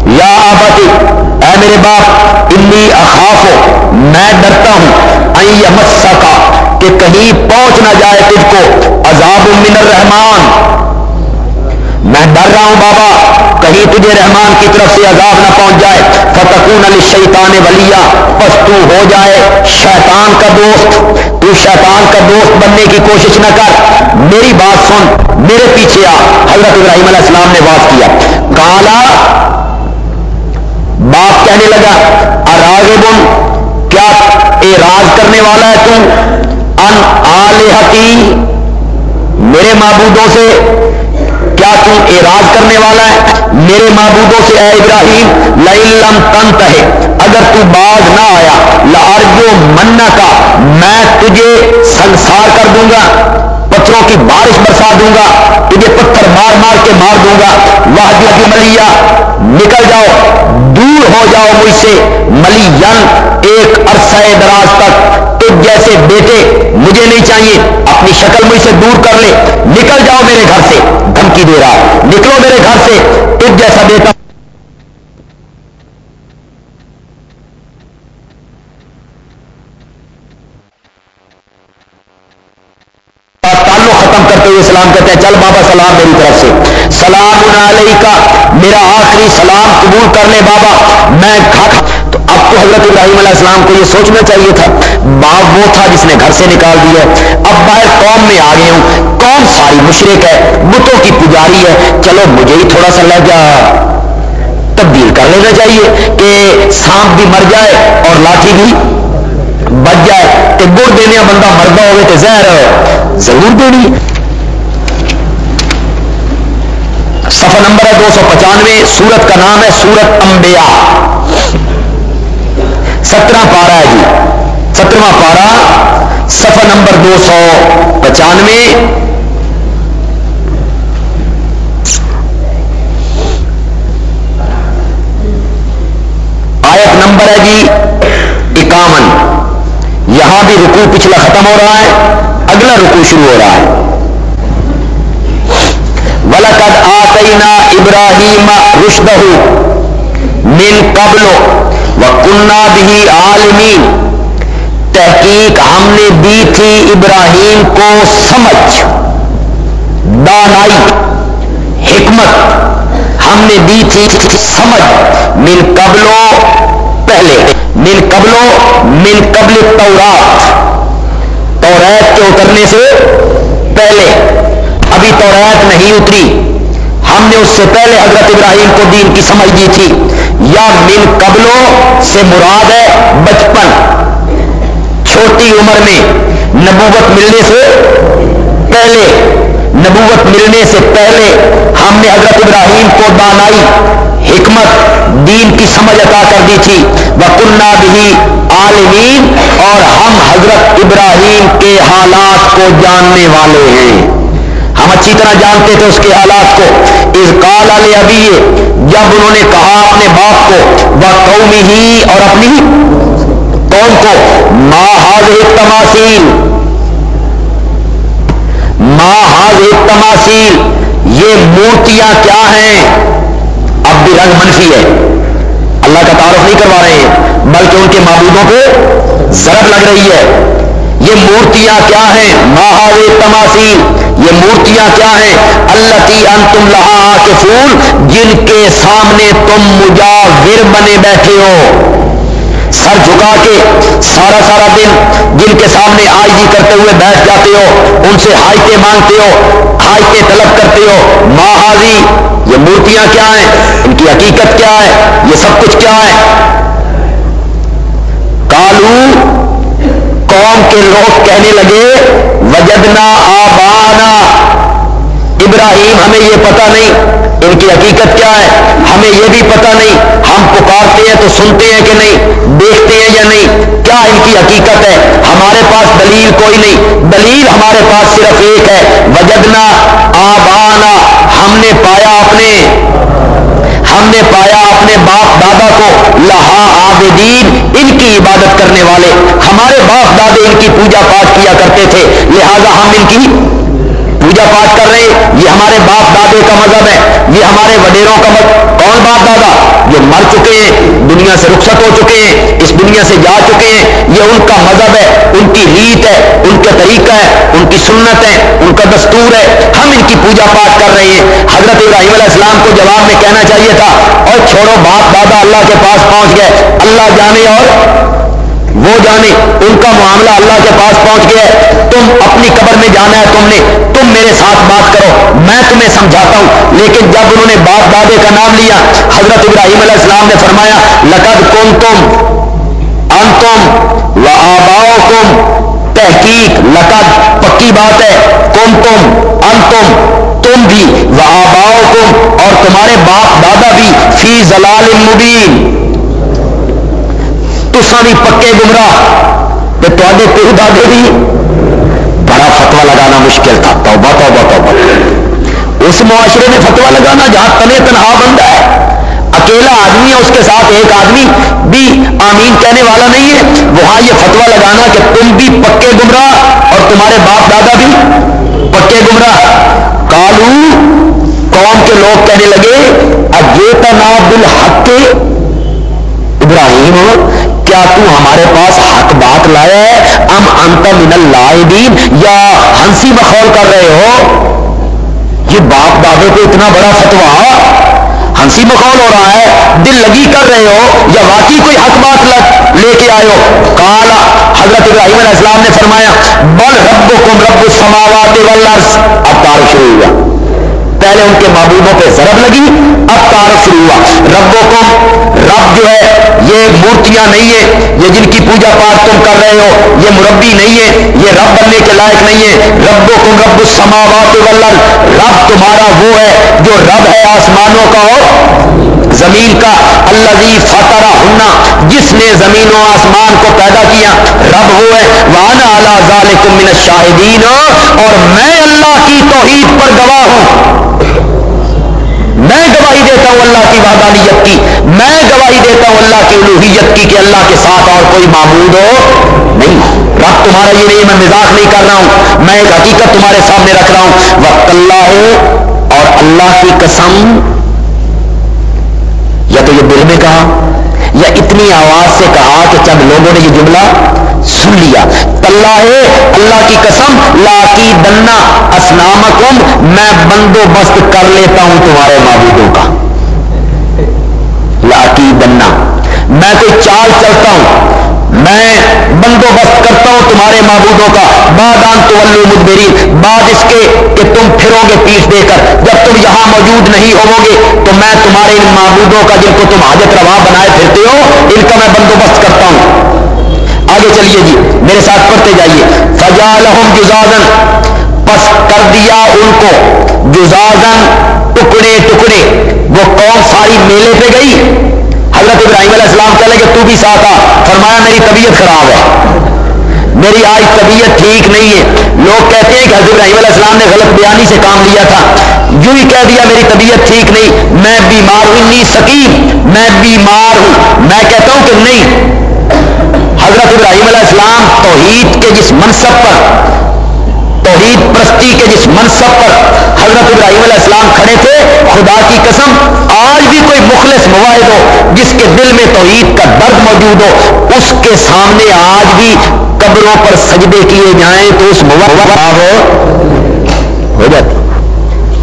یا آبتی اے میرے باپ، انی اخاف، میں ڈرتا ہوں۔ این مسا کا کہ کہیں پہنچ نہ جائے تجھ کو۔ عذاب من الرحمان میں ڈر رہا ہوں بابا، کہیں تجھے رحمان کی طرف سے عذاب نہ پہنچ جائے۔ فتقون علی شیطان ولیہ، پس تو ہو جائے۔ شیطان کا دوست، تو شیطان کا دوست بننے کی کوشش نہ کر۔ میری بات سن، میرے پیچھے آ۔ حضرت ابراہیم علیہ السلام نے بات کیا۔ کالا، باپ کہنے لگا اراغبن کیا اعراض کرنے والا ہے تو؟ ان آلہتی، میرے معبودوں سے کیا تم اعراض کرنے والا ہے؟ میرے معبودوں سے اے ابراہیم لم تنت ہے اگر تو باز نہ آیا لارجو منا کا میں تجھے سنسار کر دوں گا۔ پتھروں کی بارش برسا دوں گا، تجھے پتھر مار مار کے مار دوں گا۔ وہ کی ملیا نکل جاؤ، دور ہو جاؤ مجھ سے۔ ملی ایک عرصہ دراز تک۔ تجھ جیسے بیٹے مجھے نہیں چاہیے، اپنی شکل مجھ سے دور کر لے۔ نکل جاؤ میرے گھر سے، دھمکی دے رہا نکلو میرے گھر سے، تجھ جیسا بیٹا ختم کرتے کہتے ہیں، چل بابا سلام میری طرف سے۔ سلام علیہ کا میرا آخری سلام قبول کر لے بابا۔ میں کھا تو اب تو حضرت ابراہیم علیہ السلام کو یہ سوچنا چاہیے تھا۔ باپ وہ تھا جس نے گھر سے نکال دیا اب باہر قوم میں آ گئے ہوں۔ کون ساری مشرق ہے، بتوں کی پجاری ہے۔ چلو مجھے ہی تھوڑا سا لہجہ تبدیل کر لینا چاہیے کہ سانپ بھی مر جائے اور لاٹھی بھی بچ جائے۔ کہ گڑ دینے بندہ مردا ہوگا تو زہر ضرور دینی۔ سفر نمبر ہے دو سو پچانوے، سورت کا نام ہے سورت امبیا سترہ پارا ہے جی۔ سترواں پارا سفر نمبر دو سو پچانوے۔ آیت نمبر ہے جی اکاون یہاں بھی رکو پچھلا ختم ہو رہا ہے، اگلا رکو شروع ہو رہا ہے۔ ولقد آتینا ابراہیم رشدہ من قبل و کنہ عالمین۔ تحقیق ہم نے دی تھی ابراہیم کو سمجھ، دانائی، حکمت۔ ہم نے دی تھی سمجھ، من قبلو پہلے، من قبلو من قبل تورات۔ توریت کے اترنے سے پہلے۔ ابھی توریت نہیں اتری۔ ہم نے اس سے پہلے حضرت ابراہیم کو دین کی سمجھ دی تھی۔ یا من قبلوں سے مراد ہے بچپن۔ چھوٹی عمر میں نبوت ملنے سے پہلے۔ نبوت ملنے سے پہلے ہم نے حضرت ابراہیم کو دانائی حکمت دین کی سمجھ عطا کر دی تھی۔ وہ کنہ بھی عالمین اور ہم حضرت ابراہیم کے حالات کو جاننے والے ہیں۔ ہم اچھی طرح جانتے تھے اس کے حالات کو۔ اس کال ابھی جب انہوں نے کہا اپنے باپ کو، وہ قومی ہی اور اپنی قوم کو ماں حاض تماسیل ماں حاض تماسیل یہ مورتیاں کیا ہیں؟ اب بھی رنگ منفی ہے۔ اللہ کا تعارف نہیں کروا رہے ہیں، بلکہ ان کے معبودوں کو ضرب لگ رہی ہے۔ یہ مورتیاں کیا ہیں؟ ماہر تماسیل یہ مورتیاں کیا ہیں؟ اللہ کی انتم لہا کے پھول جن کے سامنے تم مجاور بنے بیٹھے ہو۔ سر جھکا کے سارا سارا دن جن کے سامنے آئی جی کرتے ہوئے بیٹھ جاتے ہو، ان سے ہائتے مانگتے ہو ہائتے طلب کرتے ہو۔ ماہی یہ مورتیاں کیا ہیں؟ ان کی حقیقت کیا ہے؟ یہ سب کچھ کیا ہے؟ کالو قوم کے لوگ کہنے لگے، وجدنا آبانا. ابراہیم، ہمیں یہ پتا نہیں ان کی حقیقت کیا ہے، ہمیں یہ بھی پتا نہیں ہم پکارتے ہیں تو سنتے ہیں کہ نہیں، دیکھتے ہیں یا نہیں، کیا ان کی حقیقت ہے؟ ہمارے پاس دلیل کوئی نہیں، دلیل ہمارے پاس صرف ایک ہے، وجدنا آبانا، ہم نے پایا اپنے ہم نے پایا اپنے باپ دادا کو، لہا عابدین، ان کی عبادت کرنے والے۔ ہمارے باپ دادے ان کی پوجا پاٹ کیا کرتے تھے، لہذا ہم ان کی پوجا پاٹ کر رہے یہ ہمارے باپ دادے کا مذہب ہے۔ یہ ہمارے وڈیروں کا مذہب۔ کون باپ دادا؟ جو مر چکے ہیں۔ دنیا سے رخصت ہو چکے ہیں۔ اس دنیا سے جا چکے ہیں۔ یہ ان کا مذہب ہے۔ ان کی ریت ہے۔ ان کا طریقہ ہے۔ ان کی سنت ہے۔ ان کا دستور ہے۔ ہم ان کی پوجا پاٹ کر رہے ہیں۔ حضرت ابراہیم علیہ السلام کو جواب میں کہنا چاہیے تھا، اور چھوڑو باپ دادا اللہ کے پاس پہنچ گئے۔ اللہ جانے اور وہ جانے، ان کا معاملہ اللہ کے پاس پہنچ گیا ہے۔ تم اپنی قبر میں جانا ہے، تم نے، تم میرے ساتھ بات کرو۔ میں تمہیں سمجھاتا ہوں۔ لیکن جب انہوں نے باپ دادے کا نام لیا، حضرت ابراہیم علیہ السلام نے فرمایا، لقد کن تم ان تم و آباؤ تم تحقیق، لقد، پکی بات ہے۔ کم تم ان تم تم بھی، و آباؤ تم اور تمہارے باپ دادا بھی، فی زلال مبین۔ تسا بھی پکے گمراہ تے پیو دادے بھی بڑا فتوا لگانا مشکل تھا توبہ توبہ توبہ اس معاشرے میں فتوا لگانا جہاں تنے تنہا بندہ ہے اکیلا آدمی ہے اس کے ساتھ ایک آدمی بھی آمین کہنے والا نہیں ہے وہاں یہ فتوا لگانا کہ تم بھی پکے گمراہ اور تمہارے باپ دادا بھی پکے گمراہ کالو قوم کے لوگ کہنے لگے اجیتا نا بالحق ابراہیم کیا تو ہمارے پاس حق بات لایا ہے؟ ام انت من اللاعبین یا ہنسی مخول کر رہے ہو؟ یہ باپ دادے کو اتنا بڑا فتوا ہنسی مخول ہو رہا ہے، دل لگی کر رہے ہو، یا واقعی کوئی حق بات لے کے آئے ہو؟ کالا حضرت ابراہیم علیہ السلام نے فرمایا، بل رب کو رب السماوات والارض۔ اب تعارف شروع ہوا پہلے ان کے معبودوں پہ ضرب لگی، اب تعارف شروع ہوا۔ ربوں کو رب جو ہے، یہ مورتیاں نہیں ہے یہ جن کی پوجا پاٹ تم کر رہے ہو، یہ مربی نہیں ہے یہ رب بننے کے لائق نہیں ہے ربوں کو رب السماوات والارض، رب تمہارا وہ ہے جو رب ہے آسمانوں کا اور زمین کا۔ اللہ فتح ہننا جس نے زمین و آسمان کو پیدا کیا، رب وہ ہے۔ وانا اللہ ذالکم من الشاہدین اور میں اللہ کی توحید پر گواہ ہوں۔ میں گواہی دیتا ہوں اللہ کی وحدانیت کی، میں گواہی دیتا ہوں اللہ کی الوحیت کی کہ اللہ کے ساتھ اور کوئی معبود ہو۔ نہیں، رب تمہارا یہ نہیں، میں مزاق نہیں کر رہا ہوں۔ میں ایک حقیقت تمہارے سامنے رکھ رہا ہوں۔ وقت اللہ ہو اور اللہ کی قسم، یا تو یہ دل میں کہا، یا اتنی آواز سے کہا کہ چند لوگوں نے یہ جملہ سن لیا۔ اللہ اللہ کی قسم، لا کی دنا اسنام میں بندوبست کر لیتا ہوں تمہارے معبودوں کا۔ لاکی بننا میں کوئی چال چلتا ہوں، میں بندوبست کرتا ہوں تمہارے معبودوں کا۔ بادان تو مدبری بعد اس کے کہ تم پھرو گے پیٹ دے کر۔ جب تم یہاں موجود نہیں ہو گے، تو میں تمہارے ان معبودوں کا جن کو تم حاجت روا بنائے پھرتے ہو، ان کا میں بندوبست کرتا ہوں۔ آگے چلیے جی میرے ساتھ پڑھتے جائیے۔ فجالحم جزازن پس کر دیا ان کو۔ جزازن ٹکڑے ٹکڑے۔ وہ کون ساری میلے پہ گئی۔ حضرت ابراہیم علیہ السلام کہہ لے کہ تو بھی ساتھ آ۔ فرمایا، میری طبیعت خراب ہے۔ میری آج طبیعت ٹھیک نہیں ہے۔ لوگ کہتے ہیں کہ حضرت ابراہیم علیہ السلام نے غلط بیانی سے کام لیا تھا۔ یوں ہی کہہ دیا، میری طبیعت ٹھیک نہیں، میں بیمار ہوں نہیں سکیم میں بیمار ہوں۔ میں کہتا ہوں کہ نہیں حضرت ابراہیم علیہ السلام توحید کے جس منصب پر، توحید پرستی کے جس منصب پر حضرت ابراہیم علیہ السلام کھڑے تھے، خدا کی قسم آج بھی کوئی مخلص مواحد ہو جس کے دل میں توحید کا درد موجود ہو، اس کے سامنے آج بھی قبروں پر سجدے کیے جائیں تو اس مواحد ہو جاتی۔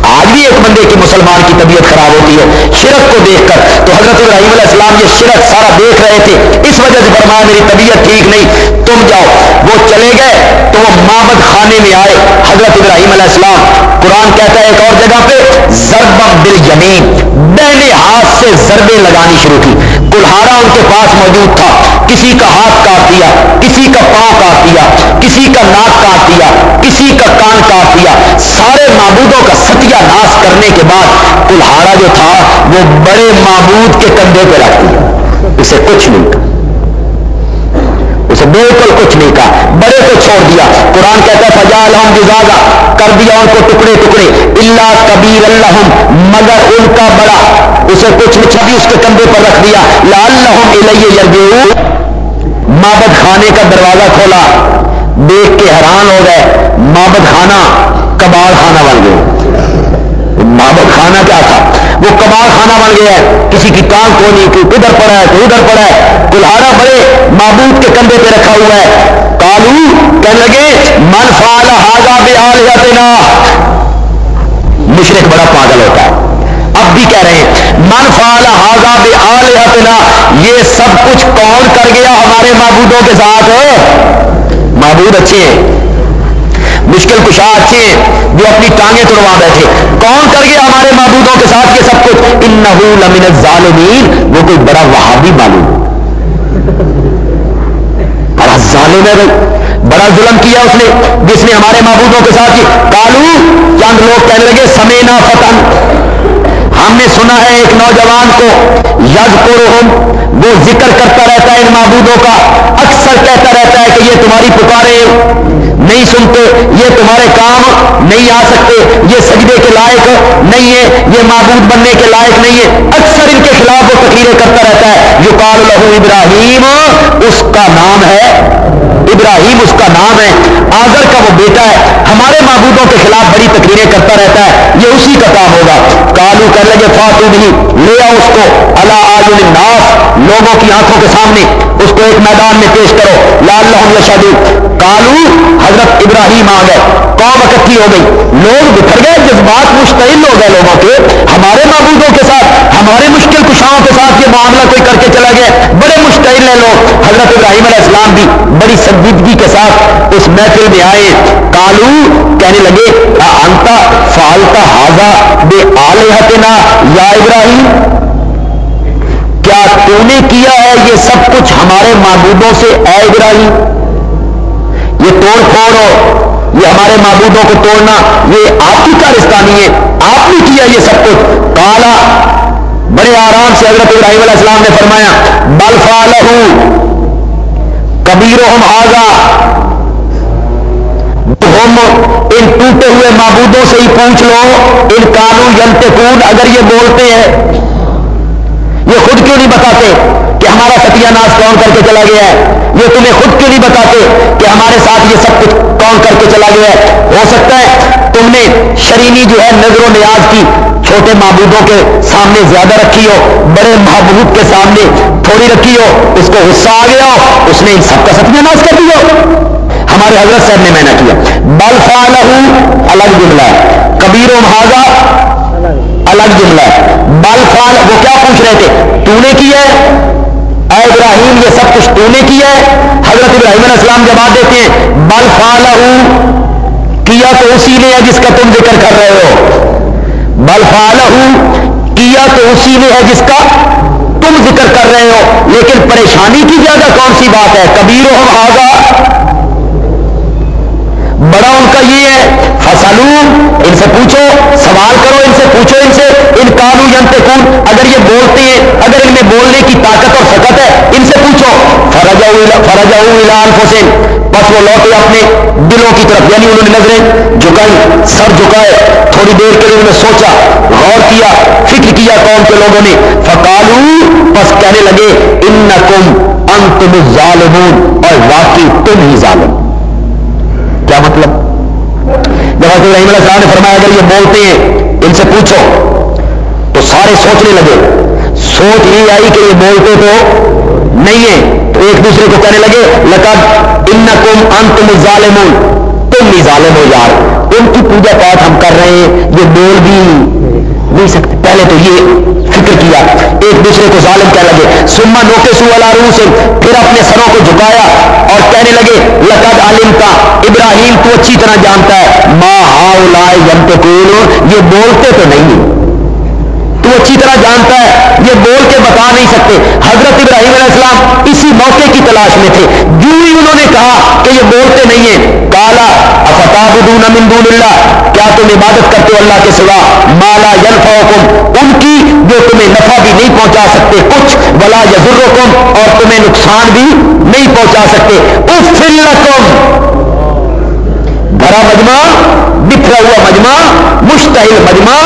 آج بھی ایک بندے کی مسلمان کی طبیعت خراب ہوتی ہے۔ شرک کو دیکھ کر تو حضرت ابراہیم علیہ السلام یہ شرک سارا دیکھ رہے تھے۔ اس وجہ سے فرمایا میری طبیعت ٹھیک نہیں۔ تم جاؤ۔ وہ چلے گئے تو وہ مابد خانے میں آئے۔ حضرت ابراہیم علیہ السلام قرآن کہتا ہے ایک اور جگہ پہ ضرب دل یمین۔ نے ہاتھ سے ضربے لگانی شروع کی۔ کلہارا ان کے پاس موجود تھا۔ کسی کا ہاتھ کاٹ دیا، کسی کا پاؤں کاٹ دیا، کسی کا ناک کاٹ دیا، کسی کا کان کاٹ دیا۔ سارے معبودوں کا ستیہ ناش کرنے کے بعد کلہارا جو تھا، وہ بڑے معبود کے کندھے پہ رکھ دیا۔ اسے کچھ نہیں بالکل کچھ نہیں کہا، بڑے کو چھوڑ دیا۔ قرآن کہتا ہے فجال ہم جزازا، کر دیا ان کو ٹکڑے ٹکڑے۔ اللہ کبیر اللہ مگر ان کا بڑا۔ اسے کچھ نہیں بھی اس کے کندھے پر رکھ دیا۔ لال مابد خانے کا دروازہ کھولا۔ دیکھ کے حیران ہو گئے مابد خانہ، کباڑ خانہ بن گئے۔ مابد خانہ کیا تھا؟ وہ کباڑ خانہ بن گیا ہے۔ کسی کی کان کو نہیں کوئی ادھر پڑا ہے؟ کوئی ادھر پڑا ہے۔ کلہارا بڑے معبود کے کندھے پہ رکھا ہوا ہے۔ کالو کہنے لگے، من فال ہاگا بے آل مشرق بڑا پاگل ہوتا ہے۔ اب بھی کہہ رہے ہیں، من فال ہاگا بے آل یہ سب کچھ کون کر گیا ہمارے معبودوں کے ساتھ؟ معبود اچھے ہیں۔ مشکل کشا اچھے ہیں جو اپنی ٹانگیں توڑوا بیٹھے کون کر گیا ہمارے معبودوں کے ساتھ یہ سب کچھ؟ ان لمن ظالمین وہ کوئی بڑا وہابی معلوم۔ بڑا ظالم ہے بھائی۔ بڑا ظلم کیا اس نے؟ جس نے ہمارے معبودوں کے ساتھ کالو چند لوگ کہنے لگے، سمینا فتن۔ ہم نے سنا ہے ایک نوجوان کو یج کو وہ ذکر کرتا رہتا ہے ان معبودوں کا۔ اکثر کہتا رہتا ہے کہ یہ تمہاری پکارے نہیں سنتے، یہ تمہارے کام نہیں آ سکتے، یہ سجدے کے لائق نہیں ہے، یہ معبود بننے کے لائق نہیں ہے۔ اکثر ان کے خلاف وہ تقریریں کرتا رہتا ہے۔ جو کال لہو ابراہیم، اس کا نام ہے ابراہیم اس کا نام ہے آزر کا وہ بیٹا ہے۔ ہمارے معبودوں کے خلاف بڑی تقریریں کرتا رہتا ہے۔ یہ اسی کا کام ہوگا۔ کالو کر لگے، فاتو نہیں، لے آؤ اس کو۔ اللہ آج لوگوں کی آنکھوں کے سامنے اس کو ایک میدان میں پیش کرو۔ لال شادی کالو حضرت ابراہیم آ گئے۔ قوم اکٹھی ہو گئی۔ لوگ بکھر گئے، جذبات مشتعل ہو گئے لوگوں کے۔ ہمارے معبودوں کے ساتھ، ہمارے مشکل کشاؤں کے ساتھ یہ معاملہ کوئی کر کے چلا گیا۔ بڑے مشتعل ہیں لوگ۔ حضرت ابراہیم علیہ السلام بھی بڑی سب سنجیدگی کے ساتھ اس محفل میں آئے کالو کہنے لگے انتا فالتا حاضا بے آلحتنا یا ابراہیم؟ کیا تو نے کیا ہے یہ سب کچھ ہمارے معبودوں سے، اے ابراہیم؟ یہ توڑ پھوڑ ہو، یہ ہمارے معبودوں کو توڑنا، یہ آپ کی کارستانی ہے، آپ نے کیا یہ سب کچھ؟ کالا بڑے آرام سے حضرت ابراہیم علیہ السلام نے فرمایا، بل فالح کبیر ہم آگا ہم ان ٹوٹے ہوئے معبودوں سے ہی پوچھ لو، ان کانو ینتقون اگر یہ بولتے ہیں۔ یہ خود کیوں نہیں بتاتے کہ ہمارا ستیہ ناش کون کر کے چلا گیا ہے؟ یہ تمہیں خود کیوں نہیں بتاتے کہ ہمارے ساتھ یہ سب کچھ کون کر کے چلا گیا ہے؟ ہو سکتا ہے تم نے شرینی جو ہے نظر و نیاز کی چھوٹے معبودوں کے سامنے زیادہ رکھی ہو، بڑے محبوب کے سامنے تھوڑی رکھی ہو، اس کو غصہ آ گیا ہو، اس نے ان سب کا ستیہ ناش کر دیا ہمارے حضرت صاحب نے میں نے کیا۔ بل فالح الگ جملہ ہے۔ کبیر و محاذہ الگ جملہ ہے۔ بل فال وہ کیا پوچھ رہے تھے؟ تو نے کیا ہے۔ اے ابراہیم، یہ سب کچھ تو نے کیا ہے۔ حضرت ابراہیم علیہ السلام جواب دیتے ہیں، بل فال کیا تو اسی نے ہے جس کا تم ذکر کر رہے ہو؟ بل فال کیا تو اسی نے ہے جس کا تم ذکر کر رہے ہو، لیکن پریشانی کی زیادہ کون سی بات ہے؟ کبیر ہم آگا بڑا ان کا یہ ہے فسلوم ان سے پوچھو، سوال کرو، ان سے پوچھو، ان سے، ان کالو ینتے کون اگر یہ بولتے ہیں، اگر ان میں بولنے کی طاقت اور سکت ہے، ان سے پوچھو۔ فرجا فرجا حسین بس وہ لوٹے اپنے دلوں کی طرف یعنی انہوں نے نظریں جھکائی، سر جھکائے، تھوڑی دیر کے لیے انہوں نے سوچا، غور کیا، فکر کیا قوم کے لوگوں نے۔ فکالو بس کہنے لگے ان کم انتم ظالمون اور واقعی تم ہی ظالم۔ کیا مطلب؟ جب حضرت رحیم اللہ نے فرمایا اگر یہ بولتے ہیں، ان سے پوچھو، تو سارے سوچنے لگے۔ سوچ یہ آئی کہ یہ بولتے تو نہیں ہے تو ایک دوسرے کو کہنے لگے، لقد انکم انتم ظالمون تم ہی ظالم ہو یار، ان کی پوجا پاٹ ہم کر رہے ہیں، یہ بول بھی۔ نہیں سکتے۔ پہلے تو یہ فکر کیا، ایک دوسرے کو ظالم کہنے لگے۔ سما نوکے سو والا روح سے پھر اپنے سروں کو جھکایا اور کہنے لگے، لقد عالم کا ابراہیم تو اچھی طرح جانتا ہے۔ ماں ہاؤ لائے جنت یہ بولتے تو نہیں اچھی طرح جانتا ہے، یہ بول کے بتا نہیں سکتے۔ حضرت ابراہیم علیہ السلام اسی موقع کی تلاش میں تھے۔ جو ہی انہوں نے کہا کہ یہ بولتے نہیں ہیں کالا افتابدون من دون اللہ، کیا تم عبادت کرتے ہو اللہ کے سوا؟ مالا ينفعكم ان کی جو تمہیں نفع بھی نہیں پہنچا سکتے کچھ، ولا یضرکم، اور تمہیں نقصان بھی نہیں پہنچا سکتے۔ اف لکم۔ بھرا مجمع بکھرا ہوا مجمع مشتحل مجمع،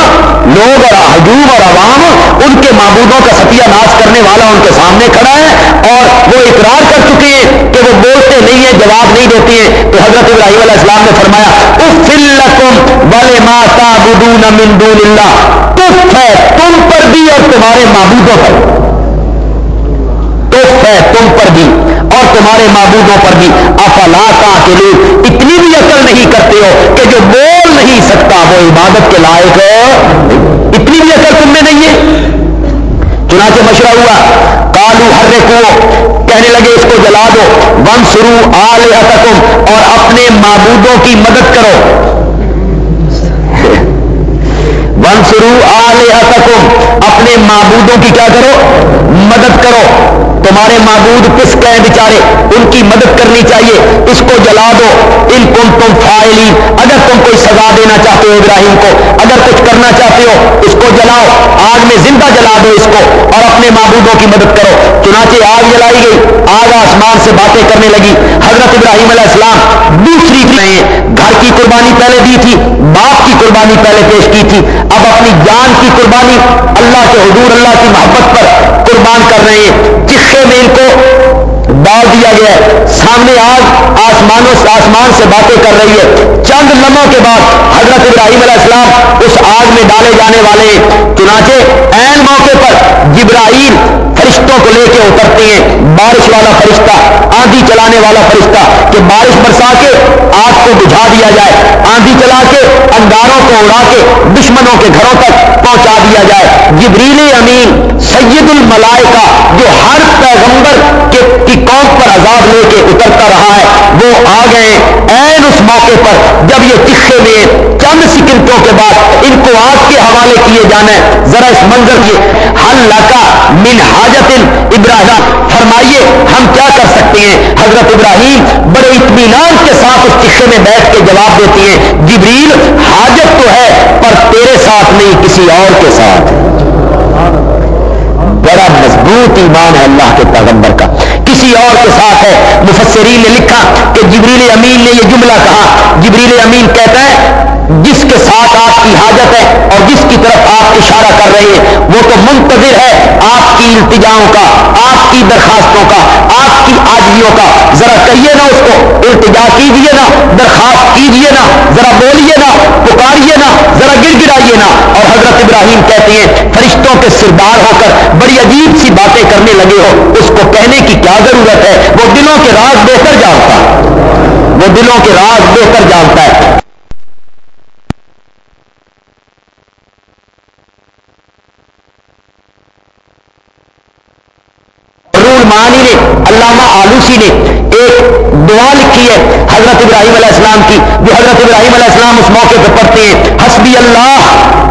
لوگ اور حجوم اور عوام، ان کے معبودوں کا ستیہ ناش کرنے والا ان کے سامنے کھڑا ہے اور وہ اقرار کر چکے ہیں کہ وہ بولتے نہیں ہیں، جواب نہیں دیتے ہیں۔ تو حضرت ابراہیم علیہ السلام نے فرمایا بلے ماتا بدون مندون اللہ تف ہے تم پر بھی اور تمہارے معبودوں پر تف ہے تم پر بھی اور تمہارے معبودوں پر بھی۔ افلا کے لوگ اتنی بھی عقل نہیں کرتے ہو کہ جو بول نہیں سکتا وہ عبادت کے لائق اتنی بھی عقل تم میں نہیں ہے۔ چنانچہ مشورہ ہوا کالو ہر کو کہنے لگے اس کو جلا دو۔ ون سرو آل اور اپنے معبودوں کی مدد کرو۔ ون سرو آل اپنے معبودوں کی کیا کرو؟ مدد کرو۔ تمہارے معبود کس کہیں بےچارے ان کی مدد کرنی چاہیے۔ اس کو جلا دو۔ ان کم تم فائلی اگر تم کوئی سزا دینا چاہتے ہو ابراہیم کو، اگر کچھ کرنا چاہتے ہو، اس کو جلاؤ۔ آگ میں زندہ جلا دو اس کو اور اپنے معبودوں کی مدد کرو۔ چنانچہ آگ جلائی گئی۔ آگ آسمان سے باتیں کرنے لگی۔ حضرت ابراہیم علیہ السلام دوسری گھر کی قربانی پہلے دی تھی۔ باپ کی قربانی پہلے پیش کی تھی۔ اب اپنی جان کی قربانی اللہ کے حضور، اللہ کی محبت پر قربان کر رہے ہیں۔ جس میں ان کو ڈال دیا گیا ہے۔ سامنے آگ آسمانوں سے آسمان سے باتیں کر رہی ہے۔ چند لمحوں کے بعد حضرت ابراہیم علیہ السلام اس آگ میں ڈالے جانے والے چنانچہ این موقع پر جبرائیل فرشتوں کو لے کے اترتے ہیں۔ بارش والا فرشتہ، آندھی چلانے والا فرشتہ کہ بارش برسا کے آگ کو بجھا دیا جائے۔ آندھی چلا کے انگاروں کو اڑا کے دشمنوں کے گھروں تک پہنچا دیا جائے۔ جبریل امین سید الملائکہ جو ہر پیغمبر کے کی قوم پر عذاب لے کے اترتا رہا ہے، وہ آ گئے۔ این اس موقع پر جب یہ قصے میں چند سکرتوں کے بعد ان کو آگ کے حوالے کیے جانے، ذرا اس منظر کے حل لکا من حاجت ابراہیم، فرمائیے، ہم کیا کر سکتے ہیں؟ حضرت ابراہیم بڑے اطمینان کے ساتھ اس قصے میں بیٹھ کے جواب دیتی ہیں، جبریل، حاجت تو ہے، پر تیرے ساتھ نہیں، کسی اور کے ساتھ۔ بڑا مضبوط ایمان ہے اللہ کے پیغمبر کا۔ کسی اور کے ساتھ ہے، مفسرین نے لکھا کہ جبریل امین نے یہ جملہ کہا۔ جبریل امین کہتا ہے جس کے ساتھ آپ کی حاجت ہے اور جس کی طرف آپ اشارہ کر رہے ہیں، وہ تو منتظر ہے آپ کی التجاؤں کا، آپ کی درخواستوں کا، آپ کی آجیوں کا۔ ذرا کہیے نا اس کو، التجا کیجیے نا، درخواست کیجیے نا، ذرا بولیے نا، پکاریے نا، ذرا گر گرائیے نا۔ اور حضرت ابراہیم کہتے ہیں، فرشتوں کے سردار ہو کر بڑی عجیب سی باتیں کرنے لگے ہو۔ اس کو کہنے کی کیا ضرورت ہے؟ وہ دلوں کے راز بہتر جانتا۔ وہ دلوں کے راز بہتر جانتا ہے۔ آلوسی نے ایک دعا لکھی ہے حضرت ابراہیم علیہ السلام کی، جو حضرت ابراہیم علیہ السلام اس موقع پہ پڑھتے ہیں، حسبی اللہ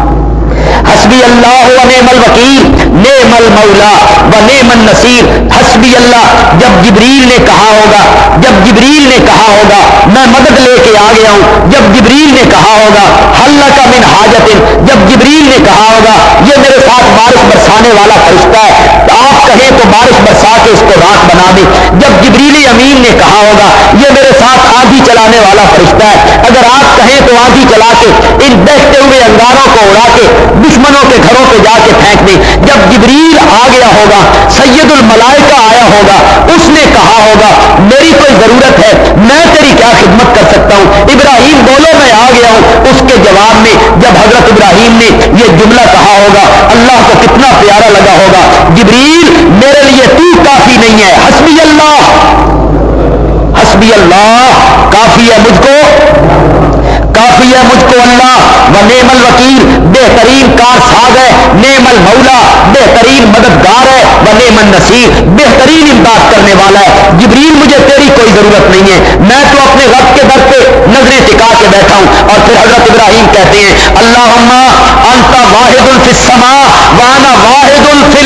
حسبی اللہ و نعم الوکیل، نعم المولا و نعم النصیر۔ حسبی اللہ، جب جبریل نے کہا ہوگا، جب جبریل نے کہا ہوگا، میں مدد لے کے آ گیا ہوں۔ جب جبریل نے کہا ہوگا حل کا من حاجت جب جبریل نے کہا ہوگا، یہ میرے ساتھ بارش برسانے والا فرشتہ ہے۔ آپ کہیں تو بارش برسا کے اس کو رات بنا دیں۔ جب جبریل امین نے کہا ہوگا، یہ میرے ساتھ آندھی چلانے والا فرشتہ ہے۔ اگر آپ کہیں تو آندھی چلا کے ان بہتے ہوئے انگاروں کو اڑا کے دشمنوں کے گھروں پہ جا کے پھینک دیں۔ جب جبریل آ گیا ہوگا سید الملائکہ آیا ہوگا، اس نے کہا ہوگا، میری کوئی ضرورت ہے، میں تیری کیا خدمت کر سکتا ہوں؟ ابراہیم بولو، میں آ گیا ہوں۔ اس کے جواب میں جب حضرت ابراہیم نے یہ جملہ کہا ہوگا، اللہ کو کتنا پیارا لگا ہوگا، جبریل، میرے لیے تو کافی نہیں ہے، حسبی اللہ۔ حسبی اللہ کافی ہے مجھ کو۔ کافی ہے مجھ کو اللہ و نیم الوکیل بہترین کار ساز ہے نیم المولا بہترین مددگار ہے و نیم النصیر بہترین امداد کرنے والا ہے۔ جبریل، مجھے تیری کوئی ضرورت نہیں ہے۔ میں تو اپنے رب کے در پہ نظریں ٹکا کے بیٹھا ہوں۔ اور پھر حضرت ابراہیم کہتے ہیں اللہ انتا واحد الفسما وانا واحد الفل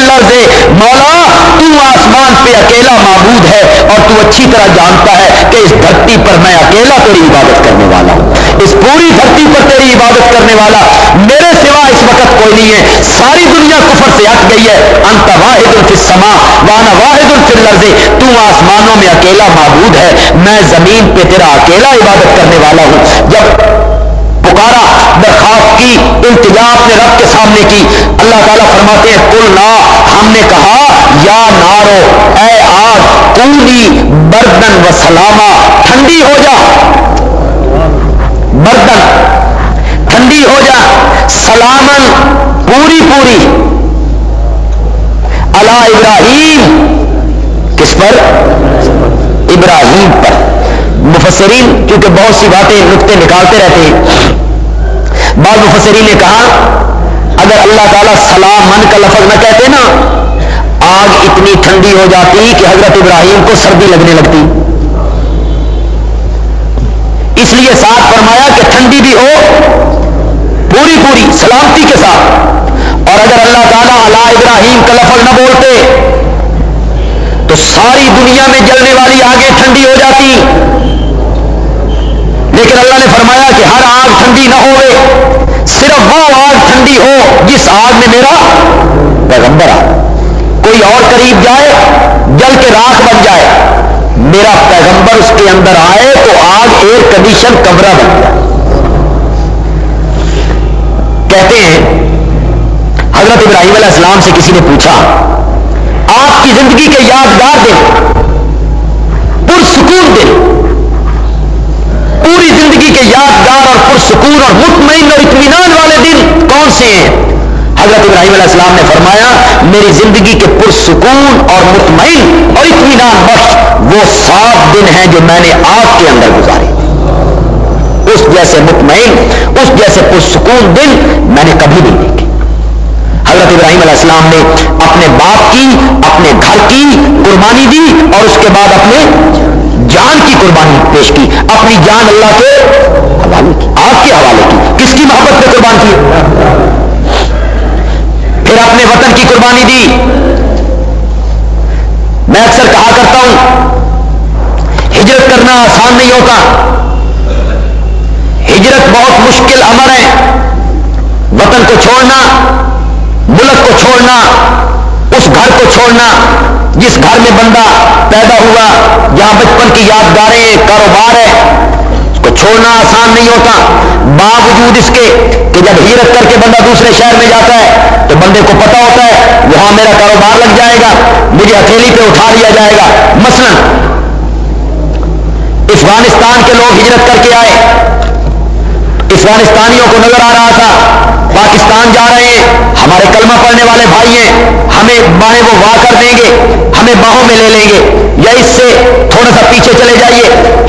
مولا، تو آسمان پہ اکیلا معبود ہے اور تو اچھی طرح جانتا ہے کہ اس دھرتی پر میں اکیلا تیری عبادت کرنے والا ہوں۔ اس پوری دھرتی پر تیری عبادت کرنے والا میرے سوا اس وقت کوئی نہیں ہے۔ ساری دنیا کفر سے ہٹ گئی ہے۔ انت واحد الفسما وانا واحد الفل تو آسمانوں میں اکیلا معبود ہے۔ میں زمین پہ تیرا اکیلا عبادت کرنے والا ہوں۔ جب پکارا، درخواست کی، التجا اپنے رب کے سامنے کی۔ اللہ تعالیٰ فرماتے ہیں کل نا ہم نے کہا، یا نارو، اے آگ، کونی بردن و سلامہ ٹھنڈی ہو جا۔ بردن ٹھنڈی ہو جا، سلامن، پوری پوری۔ اللہ ابراہیم، کس پر؟ ابراہیم پر۔ مفسرین، کیونکہ بہت سی باتیں نقطے نکالتے رہتے ہیں۔ بعض مفسرین نے کہا، اگر اللہ تعالیٰ سلام من کا لفظ نہ کہتے نا، آگ اتنی ٹھنڈی ہو جاتی کہ حضرت ابراہیم کو سردی لگنے لگتی۔ اس لیے ساتھ فرمایا کہ ٹھنڈی بھی ہو، پوری پوری سلامتی کے ساتھ۔ اور اگر اللہ تعالیٰ اللہ ابراہیم کا لفظ نہ بولتے، تو ساری دنیا میں جلنے والی آگے ٹھنڈی ہو جاتی۔ لیکن اللہ نے فرمایا کہ ہر آگ ٹھنڈی نہ ہوئے، صرف وہ آگ ٹھنڈی ہو جس آگ میں میرا پیغمبر آ۔ کوئی اور قریب جائے، جل کے راکھ بن جائے۔ میرا پیغمبر اس کے اندر آئے تو آگ ایئر کنڈیشن کمرہ بن گیا۔ کہتے ہیں، حضرت ابراہیم علیہ السلام سے کسی نے پوچھا، آپ کی زندگی کے یادگار دن، پرسکون دن، پوری زندگی کے یادگار اور پرسکون اور مطمئن اور اطمینان والے دن کون سے ہیں؟ حضرت ابراہیم علیہ السلام نے فرمایا، میری زندگی کے پرسکون اور مطمئن اور اطمینان بخش وہ سات دن ہیں جو میں نے آپ کے اندر گزارے۔ اس جیسے مطمئن، اس جیسے پرسکون دن میں نے کبھی نہیں دیکھے۔ حضرت ابراہیم علیہ السلام نے اپنے باپ کی، اپنے گھر کی قربانی دی اور اس کے بعد اپنے جان کی قربانی پیش کی، اپنی جان اللہ کے حوالے کی، آپ کے حوالے کی۔ کس کی محبت پہ قربان کی پھر اپنے وطن کی قربانی دی۔ میں اکثر کہا کرتا ہوں، ہجرت کرنا آسان نہیں ہوتا۔ ہجرت بہت مشکل امر ہے۔ وطن کو چھوڑنا، ملک کو چھوڑنا، اس گھر کو چھوڑنا، جس گھر میں بندہ پیدا ہوا، جہاں بچپن کی یادگاریں، کاروبار ہے۔ چھوڑنا آسان نہیں ہوتا۔ باوجود اس کے کہ جب ہیرت کر کے بندہ دوسرے شہر میں جاتا ہے، تو بندے کو پتا ہوتا ہے، وہاں میرا کاروبار لگ جائے گا، مجھے ہتھیلی پہ اٹھا لیا جائے گا۔ مثلا، افغانستان کے لوگ ہجرت کر کے آئے۔ افغانستانیوں کو نظر آ رہا تھا۔ پاکستان جا رہے ہیں۔ ہمارے کلمہ پڑھنے والے بھائی ہیں۔ ہمیں باہیں وہ واہ کر دیں گے۔ ہمیں باہوں میں لے لیں گے۔ یا اس سے تھوڑا سا پیچھے چلے جائیے۔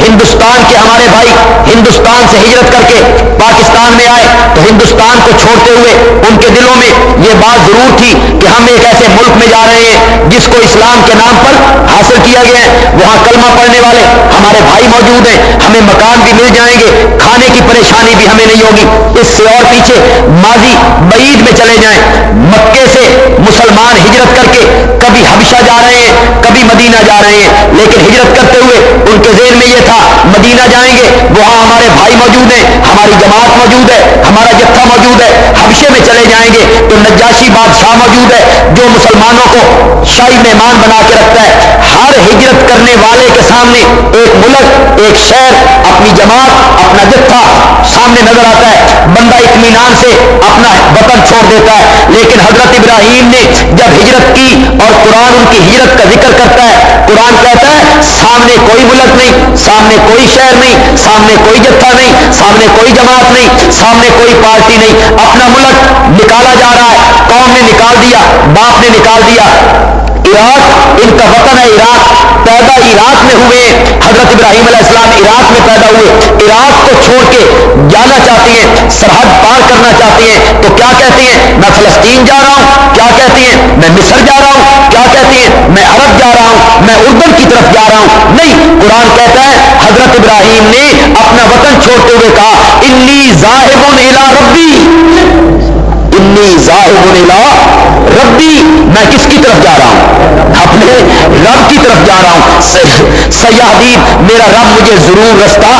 ہندوستان کے ہمارے بھائی ہندوستان سے ہجرت کر کے پاکستان میں آئے۔ تو ہندوستان کو چھوڑتے ہوئے ان کے دلوں میں یہ بات ضرور تھی کہ ہم ایک ایسے ملک میں جا رہے ہیں جس کو اسلام کے نام پر حاصل کیا گیا ہے۔ وہاں کلمہ پڑھنے والے ہمارے بھائی موجود ہیں۔ ہمیں مکان بھی مل جائیں گے۔ کھانے کی پریشانی بھی ہمیں نہیں ہوگی۔ اس سے اور پیچھے ماضی بعید میں چلے جائیں۔ مکے سے مسلمان ہجرت کر کے کبھی حبشہ جا رہے ہیں، کبھی مدینہ جا رہے ہیں۔ لیکن ہجرت کرتے ہوئے ان کے ذہن میں یہ تھا، مدینہ جائیں گے۔ وہاں ہمارے بھائی موجود ہیں، ہماری جماعت موجود ہے، ہمارا جتھا موجود ہے۔ حبشے میں چلے جائیں گے تو نجاشی بادشاہ موجود ہے، جو مسلمانوں کو شاہی مہمان بنا کے رکھتا ہے۔ ہر ہجرت کرنے والے کے سامنے ایک ملک، ایک شہر، اپنی جماعت، اپنا جتھا سامنے نظر آتا ہے، بندہ اطمینان سے اپنا وطن چھوڑ دیتا ہے۔ لیکن حضرت ابراہیم نے جب ہجرت کی اور قرآن ان کی ہجرت کا ذکر کرتا ہے، قرآن کہتا ہے، سامنے کوئی ملک نہیں، سامنے کوئی شہر نہیں، سامنے کوئی جتھا نہیں، سامنے کوئی جماعت نہیں، سامنے کوئی پارٹی نہیں۔ اپنا ملک نکالا جا رہا ہے، قوم نے نکال دیا، باپ نے نکال دیا۔ عراق ان کا وطن ہے عراق، پیدا عراق میں ہوئے۔ حضرت ابراہیم علیہ السلام عراق میں پیدا ہوئے۔ عراق کو چھوڑ کے جانا چاہتی ہیں، سرحد پار کرنا چاہتی ہیں۔ تو کیا کہتی ہیں؟ میں فلسطین جا رہا ہوں۔ کیا کہتی ہیں؟ میں مصر جا رہا ہوں۔ کیا کہتی ہیں؟ میں عرب جا رہا ہوں۔ میں اردن کی طرف جا رہا ہوں۔ نہیں، قرآن کہتا ہے، حضرت ابراہیم نے اپنا وطن چھوڑتے ہوئے کہا، انی ظاہر ربی. انی ظاہر ربی، میں کس کی طرف جا رہا ہوں؟ اپنے رب کی طرف جا رہا ہوں۔ سیاح میرا رب مجھے ضرور رستہ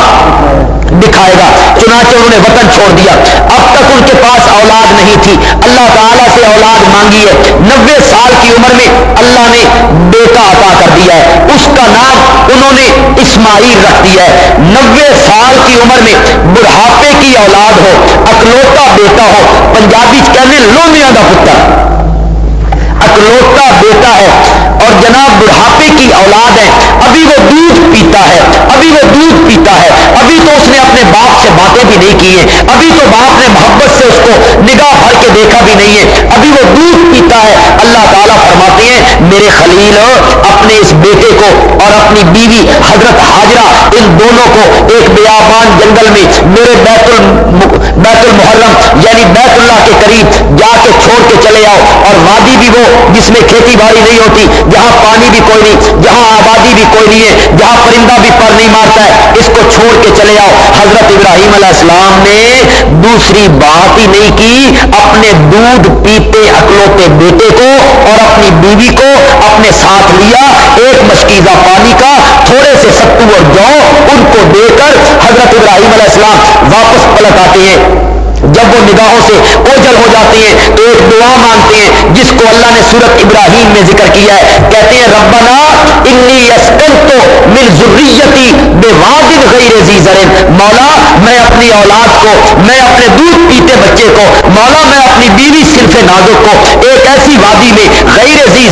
دکھائے گا۔ چنانچہ انہوں نے وطن چھوڑ دیا۔ اب تک ان کے پاس اولاد نہیں تھی۔ اللہ تعالیٰ سے اولاد مانگی ہے۔ نبے سال کی عمر میں اللہ نے بیٹا عطا کر دیا ہے۔ اس کا نام انہوں نے اسماعیل رکھ دیا ہے۔ نبے سال کی عمر میں بڑھاپے کی اولاد ہو، اکلوتا بیٹا ہو۔ پنجابی کہنے لونیا کا پتر۔ اکلوتا بیٹا ہے۔ اور جناب بڑھاپے کی اولاد ہے، ابھی وہ دودھ پیتا ہے، ابھی وہ دودھ پیتا ہے، ابھی تو اس نے اپنے باپ سے باتیں بھی نہیں کی ہیں، ابھی تو باپ نے محبت سے اس کو نگاہ بھر کے دیکھا بھی نہیں ہے، ابھی وہ دودھ پیتا ہے۔ اللہ تعالیٰ فرماتے ہیں، میرے خلیل، اپنے اس بیٹے کو اور اپنی بیوی حضرت حاجرہ، ان دونوں کو ایک بیابان جنگل میں میرے بیت بیت المحرم یعنی بیت اللہ کے قریب جا کے چھوڑ کے چلے آؤ۔ اور وادی بھی وہ جس میں کھیتی باڑی نہیں ہوتی جہاں پانی بھی کوئی نہیں، جہاں آبادی بھی کوئی نہیں ہے، جہاں پرندہ بھی پر نہیں مارتا ہے، اس کو چھوڑ کے چلے آؤ حضرت ابراہیم علیہ السلام نے دوسری بات ہی نہیں کی، اپنے دودھ پیتے اکلوتے بیٹے کو اور اپنی بیوی کو اپنے ساتھ لیا ایک مشکیزہ پانی کا، تھوڑے سے ستو اور جو ان کو دے کر حضرت ابراہیم علیہ السلام واپس پلٹ آتے ہیں۔ جب وہ نگاہوں سے اوجل ہو جاتے ہیں تو ایک دعا مانگتے ہیں، جس کو اللہ نے سورت ابراہیم میں ذکر کیا ہے۔ کہتے ہیں، ربنا انی تو من ذریتی بے وادن غیر زی زرن مولا، میں اپنی اولاد کو، میں اپنے دودھ پیتے بچے کو، مولا، میں اپنی بیوی صرف نازک کو ایک ایسی وادی میں غیر زی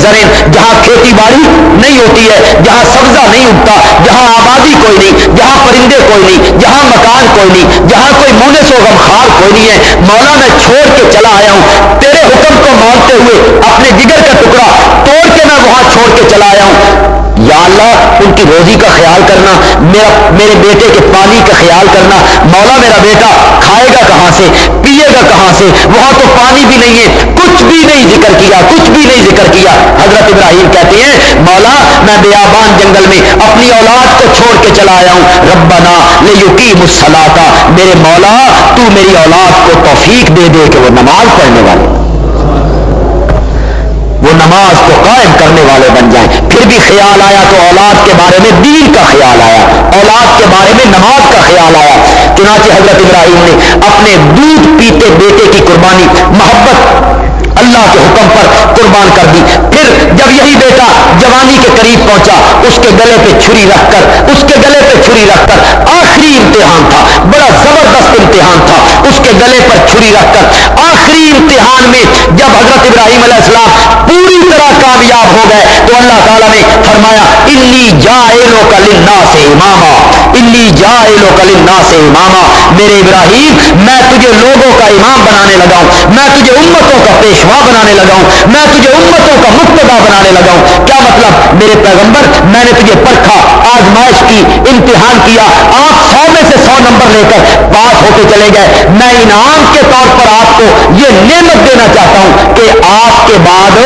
جہاں کھیتی باڑی نہیں ہوتی ہے، جہاں سبزہ نہیں اگتا، جہاں آبادی کوئی نہیں، جہاں پرندے کوئی نہیں، جہاں مکان کوئی نہیں، جہاں کوئی مونس و غمخار کوئی نہیں ہے۔ مولا میں چھوڑ کے چلا آیا ہوں۔ تیرے حکم کو مانتے ہوئے اپنے جگر کا ٹکڑا توڑ کے میں وہاں چھوڑ کے چلا آیا ہوں۔ یا اللہ، ان کی روزی کا خیال کرنا، میرا، میرے بیٹے کے پانی کا خیال کرنا۔ مولا میرا بیٹا کھائے گا کہاں سے، پیے گا کہاں سے؟ وہاں تو پانی بھی نہیں لیے کچھ بھی نہیں ذکر کیا، کچھ بھی نہیں ذکر کیا۔ حضرت ابراہیم کہتے ہیں، مولا، میں بیابان جنگل میں اپنی اولاد کو چھوڑ کے چلا آیا ہوں۔ ربنا لے الصلاۃ۔ میرے مولا، تو میری اولاد کو توفیق دے دے کہ وہ نماز پڑھنے والے۔ وہ نماز کو قائم کرنے والے بن جائیں۔ پھر بھی خیال آیا تو اولاد کے بارے میں دین کا خیال آیا۔ اولاد کے بارے میں نماز کا خیال آیا۔ چنانچہ حضرت ابراہیم نے اپنے دودھ پیتے بیٹے کی قربانی، محبت اللہ کے حکم پر قربان کر دی۔ پھر جب یہی بیٹا جوانی کے قریب پہنچا، اس کے گلے پہ چھری رکھ کر، اس کے گلے پہ چھری رکھ کر، آخری امتحان تھا۔ بڑا زبردست امتحان تھا۔ اس کے گلے پر چھری رکھ کر، آخری امتحان میں جب حضرت ابراہیم علیہ السلام پوری طرح کامیاب ہو گئے، تو اللہ تعالیٰ نے فرمایا، انی جا کا لنا سے اماما۔ انی جا کا لنا سے اماما۔ میرے ابراہیم، میں تجھے لوگوں کا امام بنانے لگا ہوں۔ میں تجھے امتوں کا پیش رسوا بنانے لگا ہوں، میں تجھے امتوں کا مقتدا بنانے لگا ہوں۔ کیا مطلب؟ میرے پیغمبر، میں نے تجھے پرکھا، آزمائش کی، امتحان کیا، آپ سو میں سے سو نمبر لے کر پاس ہو کے چلے گئے۔ میں انعام کے طور پر آپ کو یہ نعمت دینا چاہتا ہوں کہ آپ کے بعد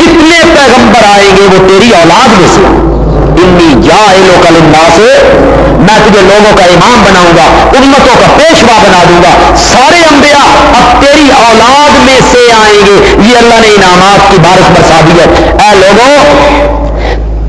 جتنے پیغمبر آئیں گے وہ تیری اولاد میں سے۔ انی جا لو سے میں تجھے لوگوں کا امام بناؤں گا، امتوں کا پیشوا بنا دوں گا۔ سارے انبیاء اب تیری اولاد میں سے آئیں گے۔ یہ اللہ نے انعامات کی بارش برسا دی ہے۔ اے لوگوں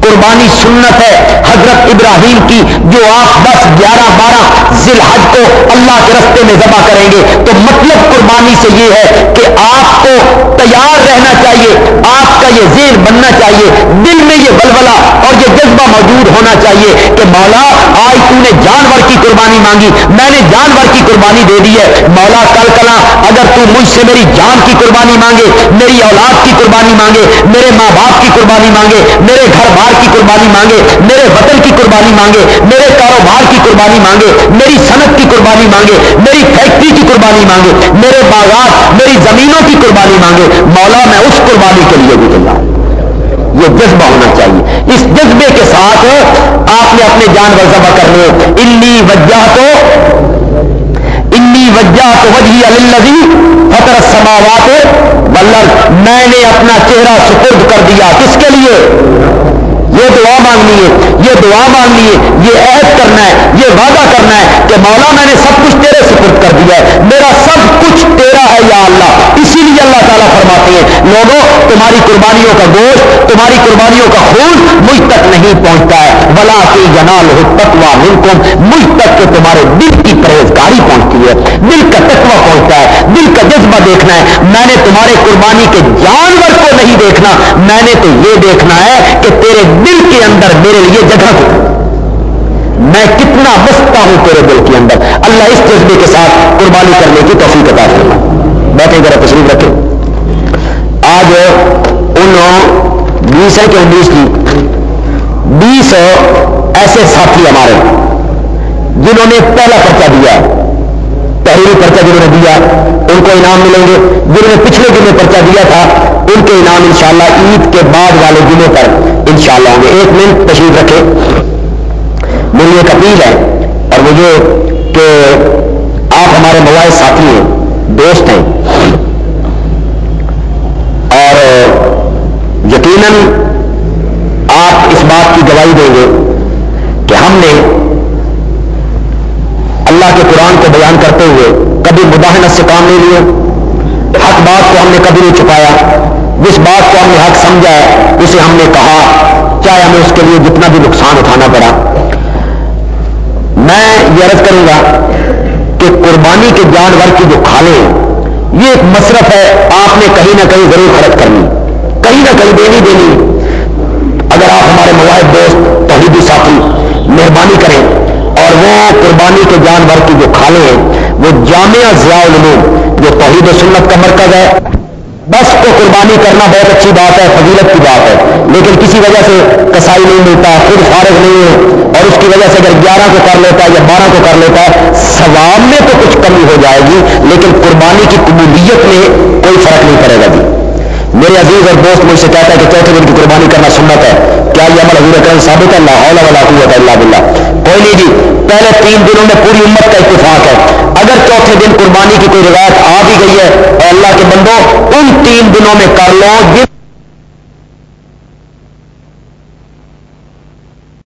قربانی سنت ہے حضرت ابراہیم کی، جو آپ دس، گیارہ، بارہ ذی الحج کو اللہ کے رستے میں ذبح کریں گے۔ تو مطلب قربانی سے یہ ہے کہ آپ کو تیار رہنا چاہیے، آپ کا یہ ذہن بننا چاہیے، دل میں یہ بلبلا اور یہ جذبہ موجود ہونا چاہیے کہ مولا، آج تو نے جانور کی قربانی مانگی، میں نے جانور کی قربانی دے دی ہے۔ مولا کل کلا، اگر تو مجھ سے میری جان کی قربانی مانگے، میری اولاد کی قربانی مانگے، میرے ماں باپ کی قربانی مانگے، میرے گھر بار کی قربانی مانگے، میرے وطن کی قربانی مانگے، میرے کاروبار کی قربانی مانگے، میری صنعت کی قربانی مانگے، میری فیکٹری کی قربانی مانگے، میرے باغات، میری زمینوں کی قربانی مانگے، مولا میں اس قربانی کے لیے بھی تیار یہ جذبہ ہونا چاہیے۔ اس جذبے کے ساتھ آپ نے اپنے جانور ذبح کرنے انی وجہ تو انی وجہ تو وجہ الزی فطر سماوات بلر میں نے اپنا چہرہ سپرد کر دیا۔ کس کے لیے؟ یہ دعا مانگنی ہے، یہ دعا مانگنی ہے، یہ عہد کرنا ہے، یہ وعدہ کرنا ہے کہ مولا میں نے سب کچھ تیرے سپرد کر دیا ہے، میرا سب کچھ تیرا ہے یا اللہ۔ اسی لیے اللہ تعالیٰ فرماتے ہیں، لوگوں، تمہاری قربانیوں کا گوشت، تمہاری قربانیوں کا خون مجھ تک نہیں پہنچتا ہے۔ بلا کے جنال ہو تکوا ملکوں مجھ تک کہ تمہارے دل کی پرہیزگاری پہنچتی ہے۔ دل کا تکوا پہنچتا ہے، دل کا جذبہ دیکھنا ہے۔ میں نے تمہارے قربانی کے جانور کو نہیں دیکھنا، میں نے تو یہ دیکھنا ہے کہ تیرے دل کے اندر میرے لیے جگہ میں کتنا بستا ہوں تیرے دل کے اندر۔ اللہ اس جذبے کے ساتھ قربانی کرنے کی توفیق عطا کرنا بیٹھے ذرا تشریف رکھے آج ان بیس ہے کہ انیس کی۔ بیس ایسے ساتھی ہمارے جنہوں نے پہلا پرچہ دیا۔ ہے پہلی پرچہ جنہوں نے دیا، ان کو انعام ملیں گے۔ جنہوں نے پچھلے دن میں پرچہ دیا تھا، ان کے انعام انشاءاللہ عید کے بعد والے دنوں پر انشاءاللہ ہوں گے۔ ایک منٹ تشریف رکھے میری ایک اپیل ہے، اور مجھے کہ آپ ہمارے موبائل ساتھی ہیں، دوست ہیں۔ اور یقیناً آپ اس بات کی گواہی دیں گے کہ ہم نے اللہ کے قرآن کو بیان کرتے ہوئے کبھی سے کام نہیں لیے۔ حق بات کو ہم نے کبھی نہیں چھپایا۔ جس بات کو ہم نے حق سمجھا ہے، اسے ہم نے کہا۔ چاہے ہمیں اس کے لیے جتنا بھی نقصان اٹھانا پڑا۔ میں یہ عرض کروں گا کہ قربانی کے جانور کی جو کھالیں، یہ ایک مصرف ہے۔ آپ نے کہیں نہ کہیں ضرور خرچ کرنی۔ کہیں نہ کہیں دینی دینی۔ اگر آپ ہمارے موبائل دوست، توحیدی ساتھی، مہربانی کریں اور وہ قربانی کے جانور کی جو کھالیں ہیں وہ جامعہ ضیاء العلوم، جو توحید و سنت کا مرکز ہے۔ بس کو قربانی کرنا بہت اچھی بات ہے، فضیلت کی بات ہے۔ لیکن کسی وجہ سے کسائی نہیں ملتا، خود فارغ نہیں ہے اور اس کی وجہ سے اگر گیارہ کو کر لیتا ہے یا بارہ کو کر لیتا ہے ثواب میں تو کچھ کمی ہو جائے گی، لیکن قربانی کی قبولیت میں کوئی فرق نہیں پڑے گا جی۔ میرے عزیز اور دوست، مجھ سے کہتا ہے کہ چوتھے دن کی قربانی کرنا سنت ہے۔ کیا یہ عمل حضور کرنا ثابت ہے؟ اللہ اللہ اللہ بلّہ کوئی نہیں جی پہلے تین دنوں میں پوری امت کا اتفاق ہے۔ اگر چوتھے دن قربانی کی کوئی روایت آ بھی گئی ہے اور اللہ کے بندوں، ان تین دنوں میں کر لو جن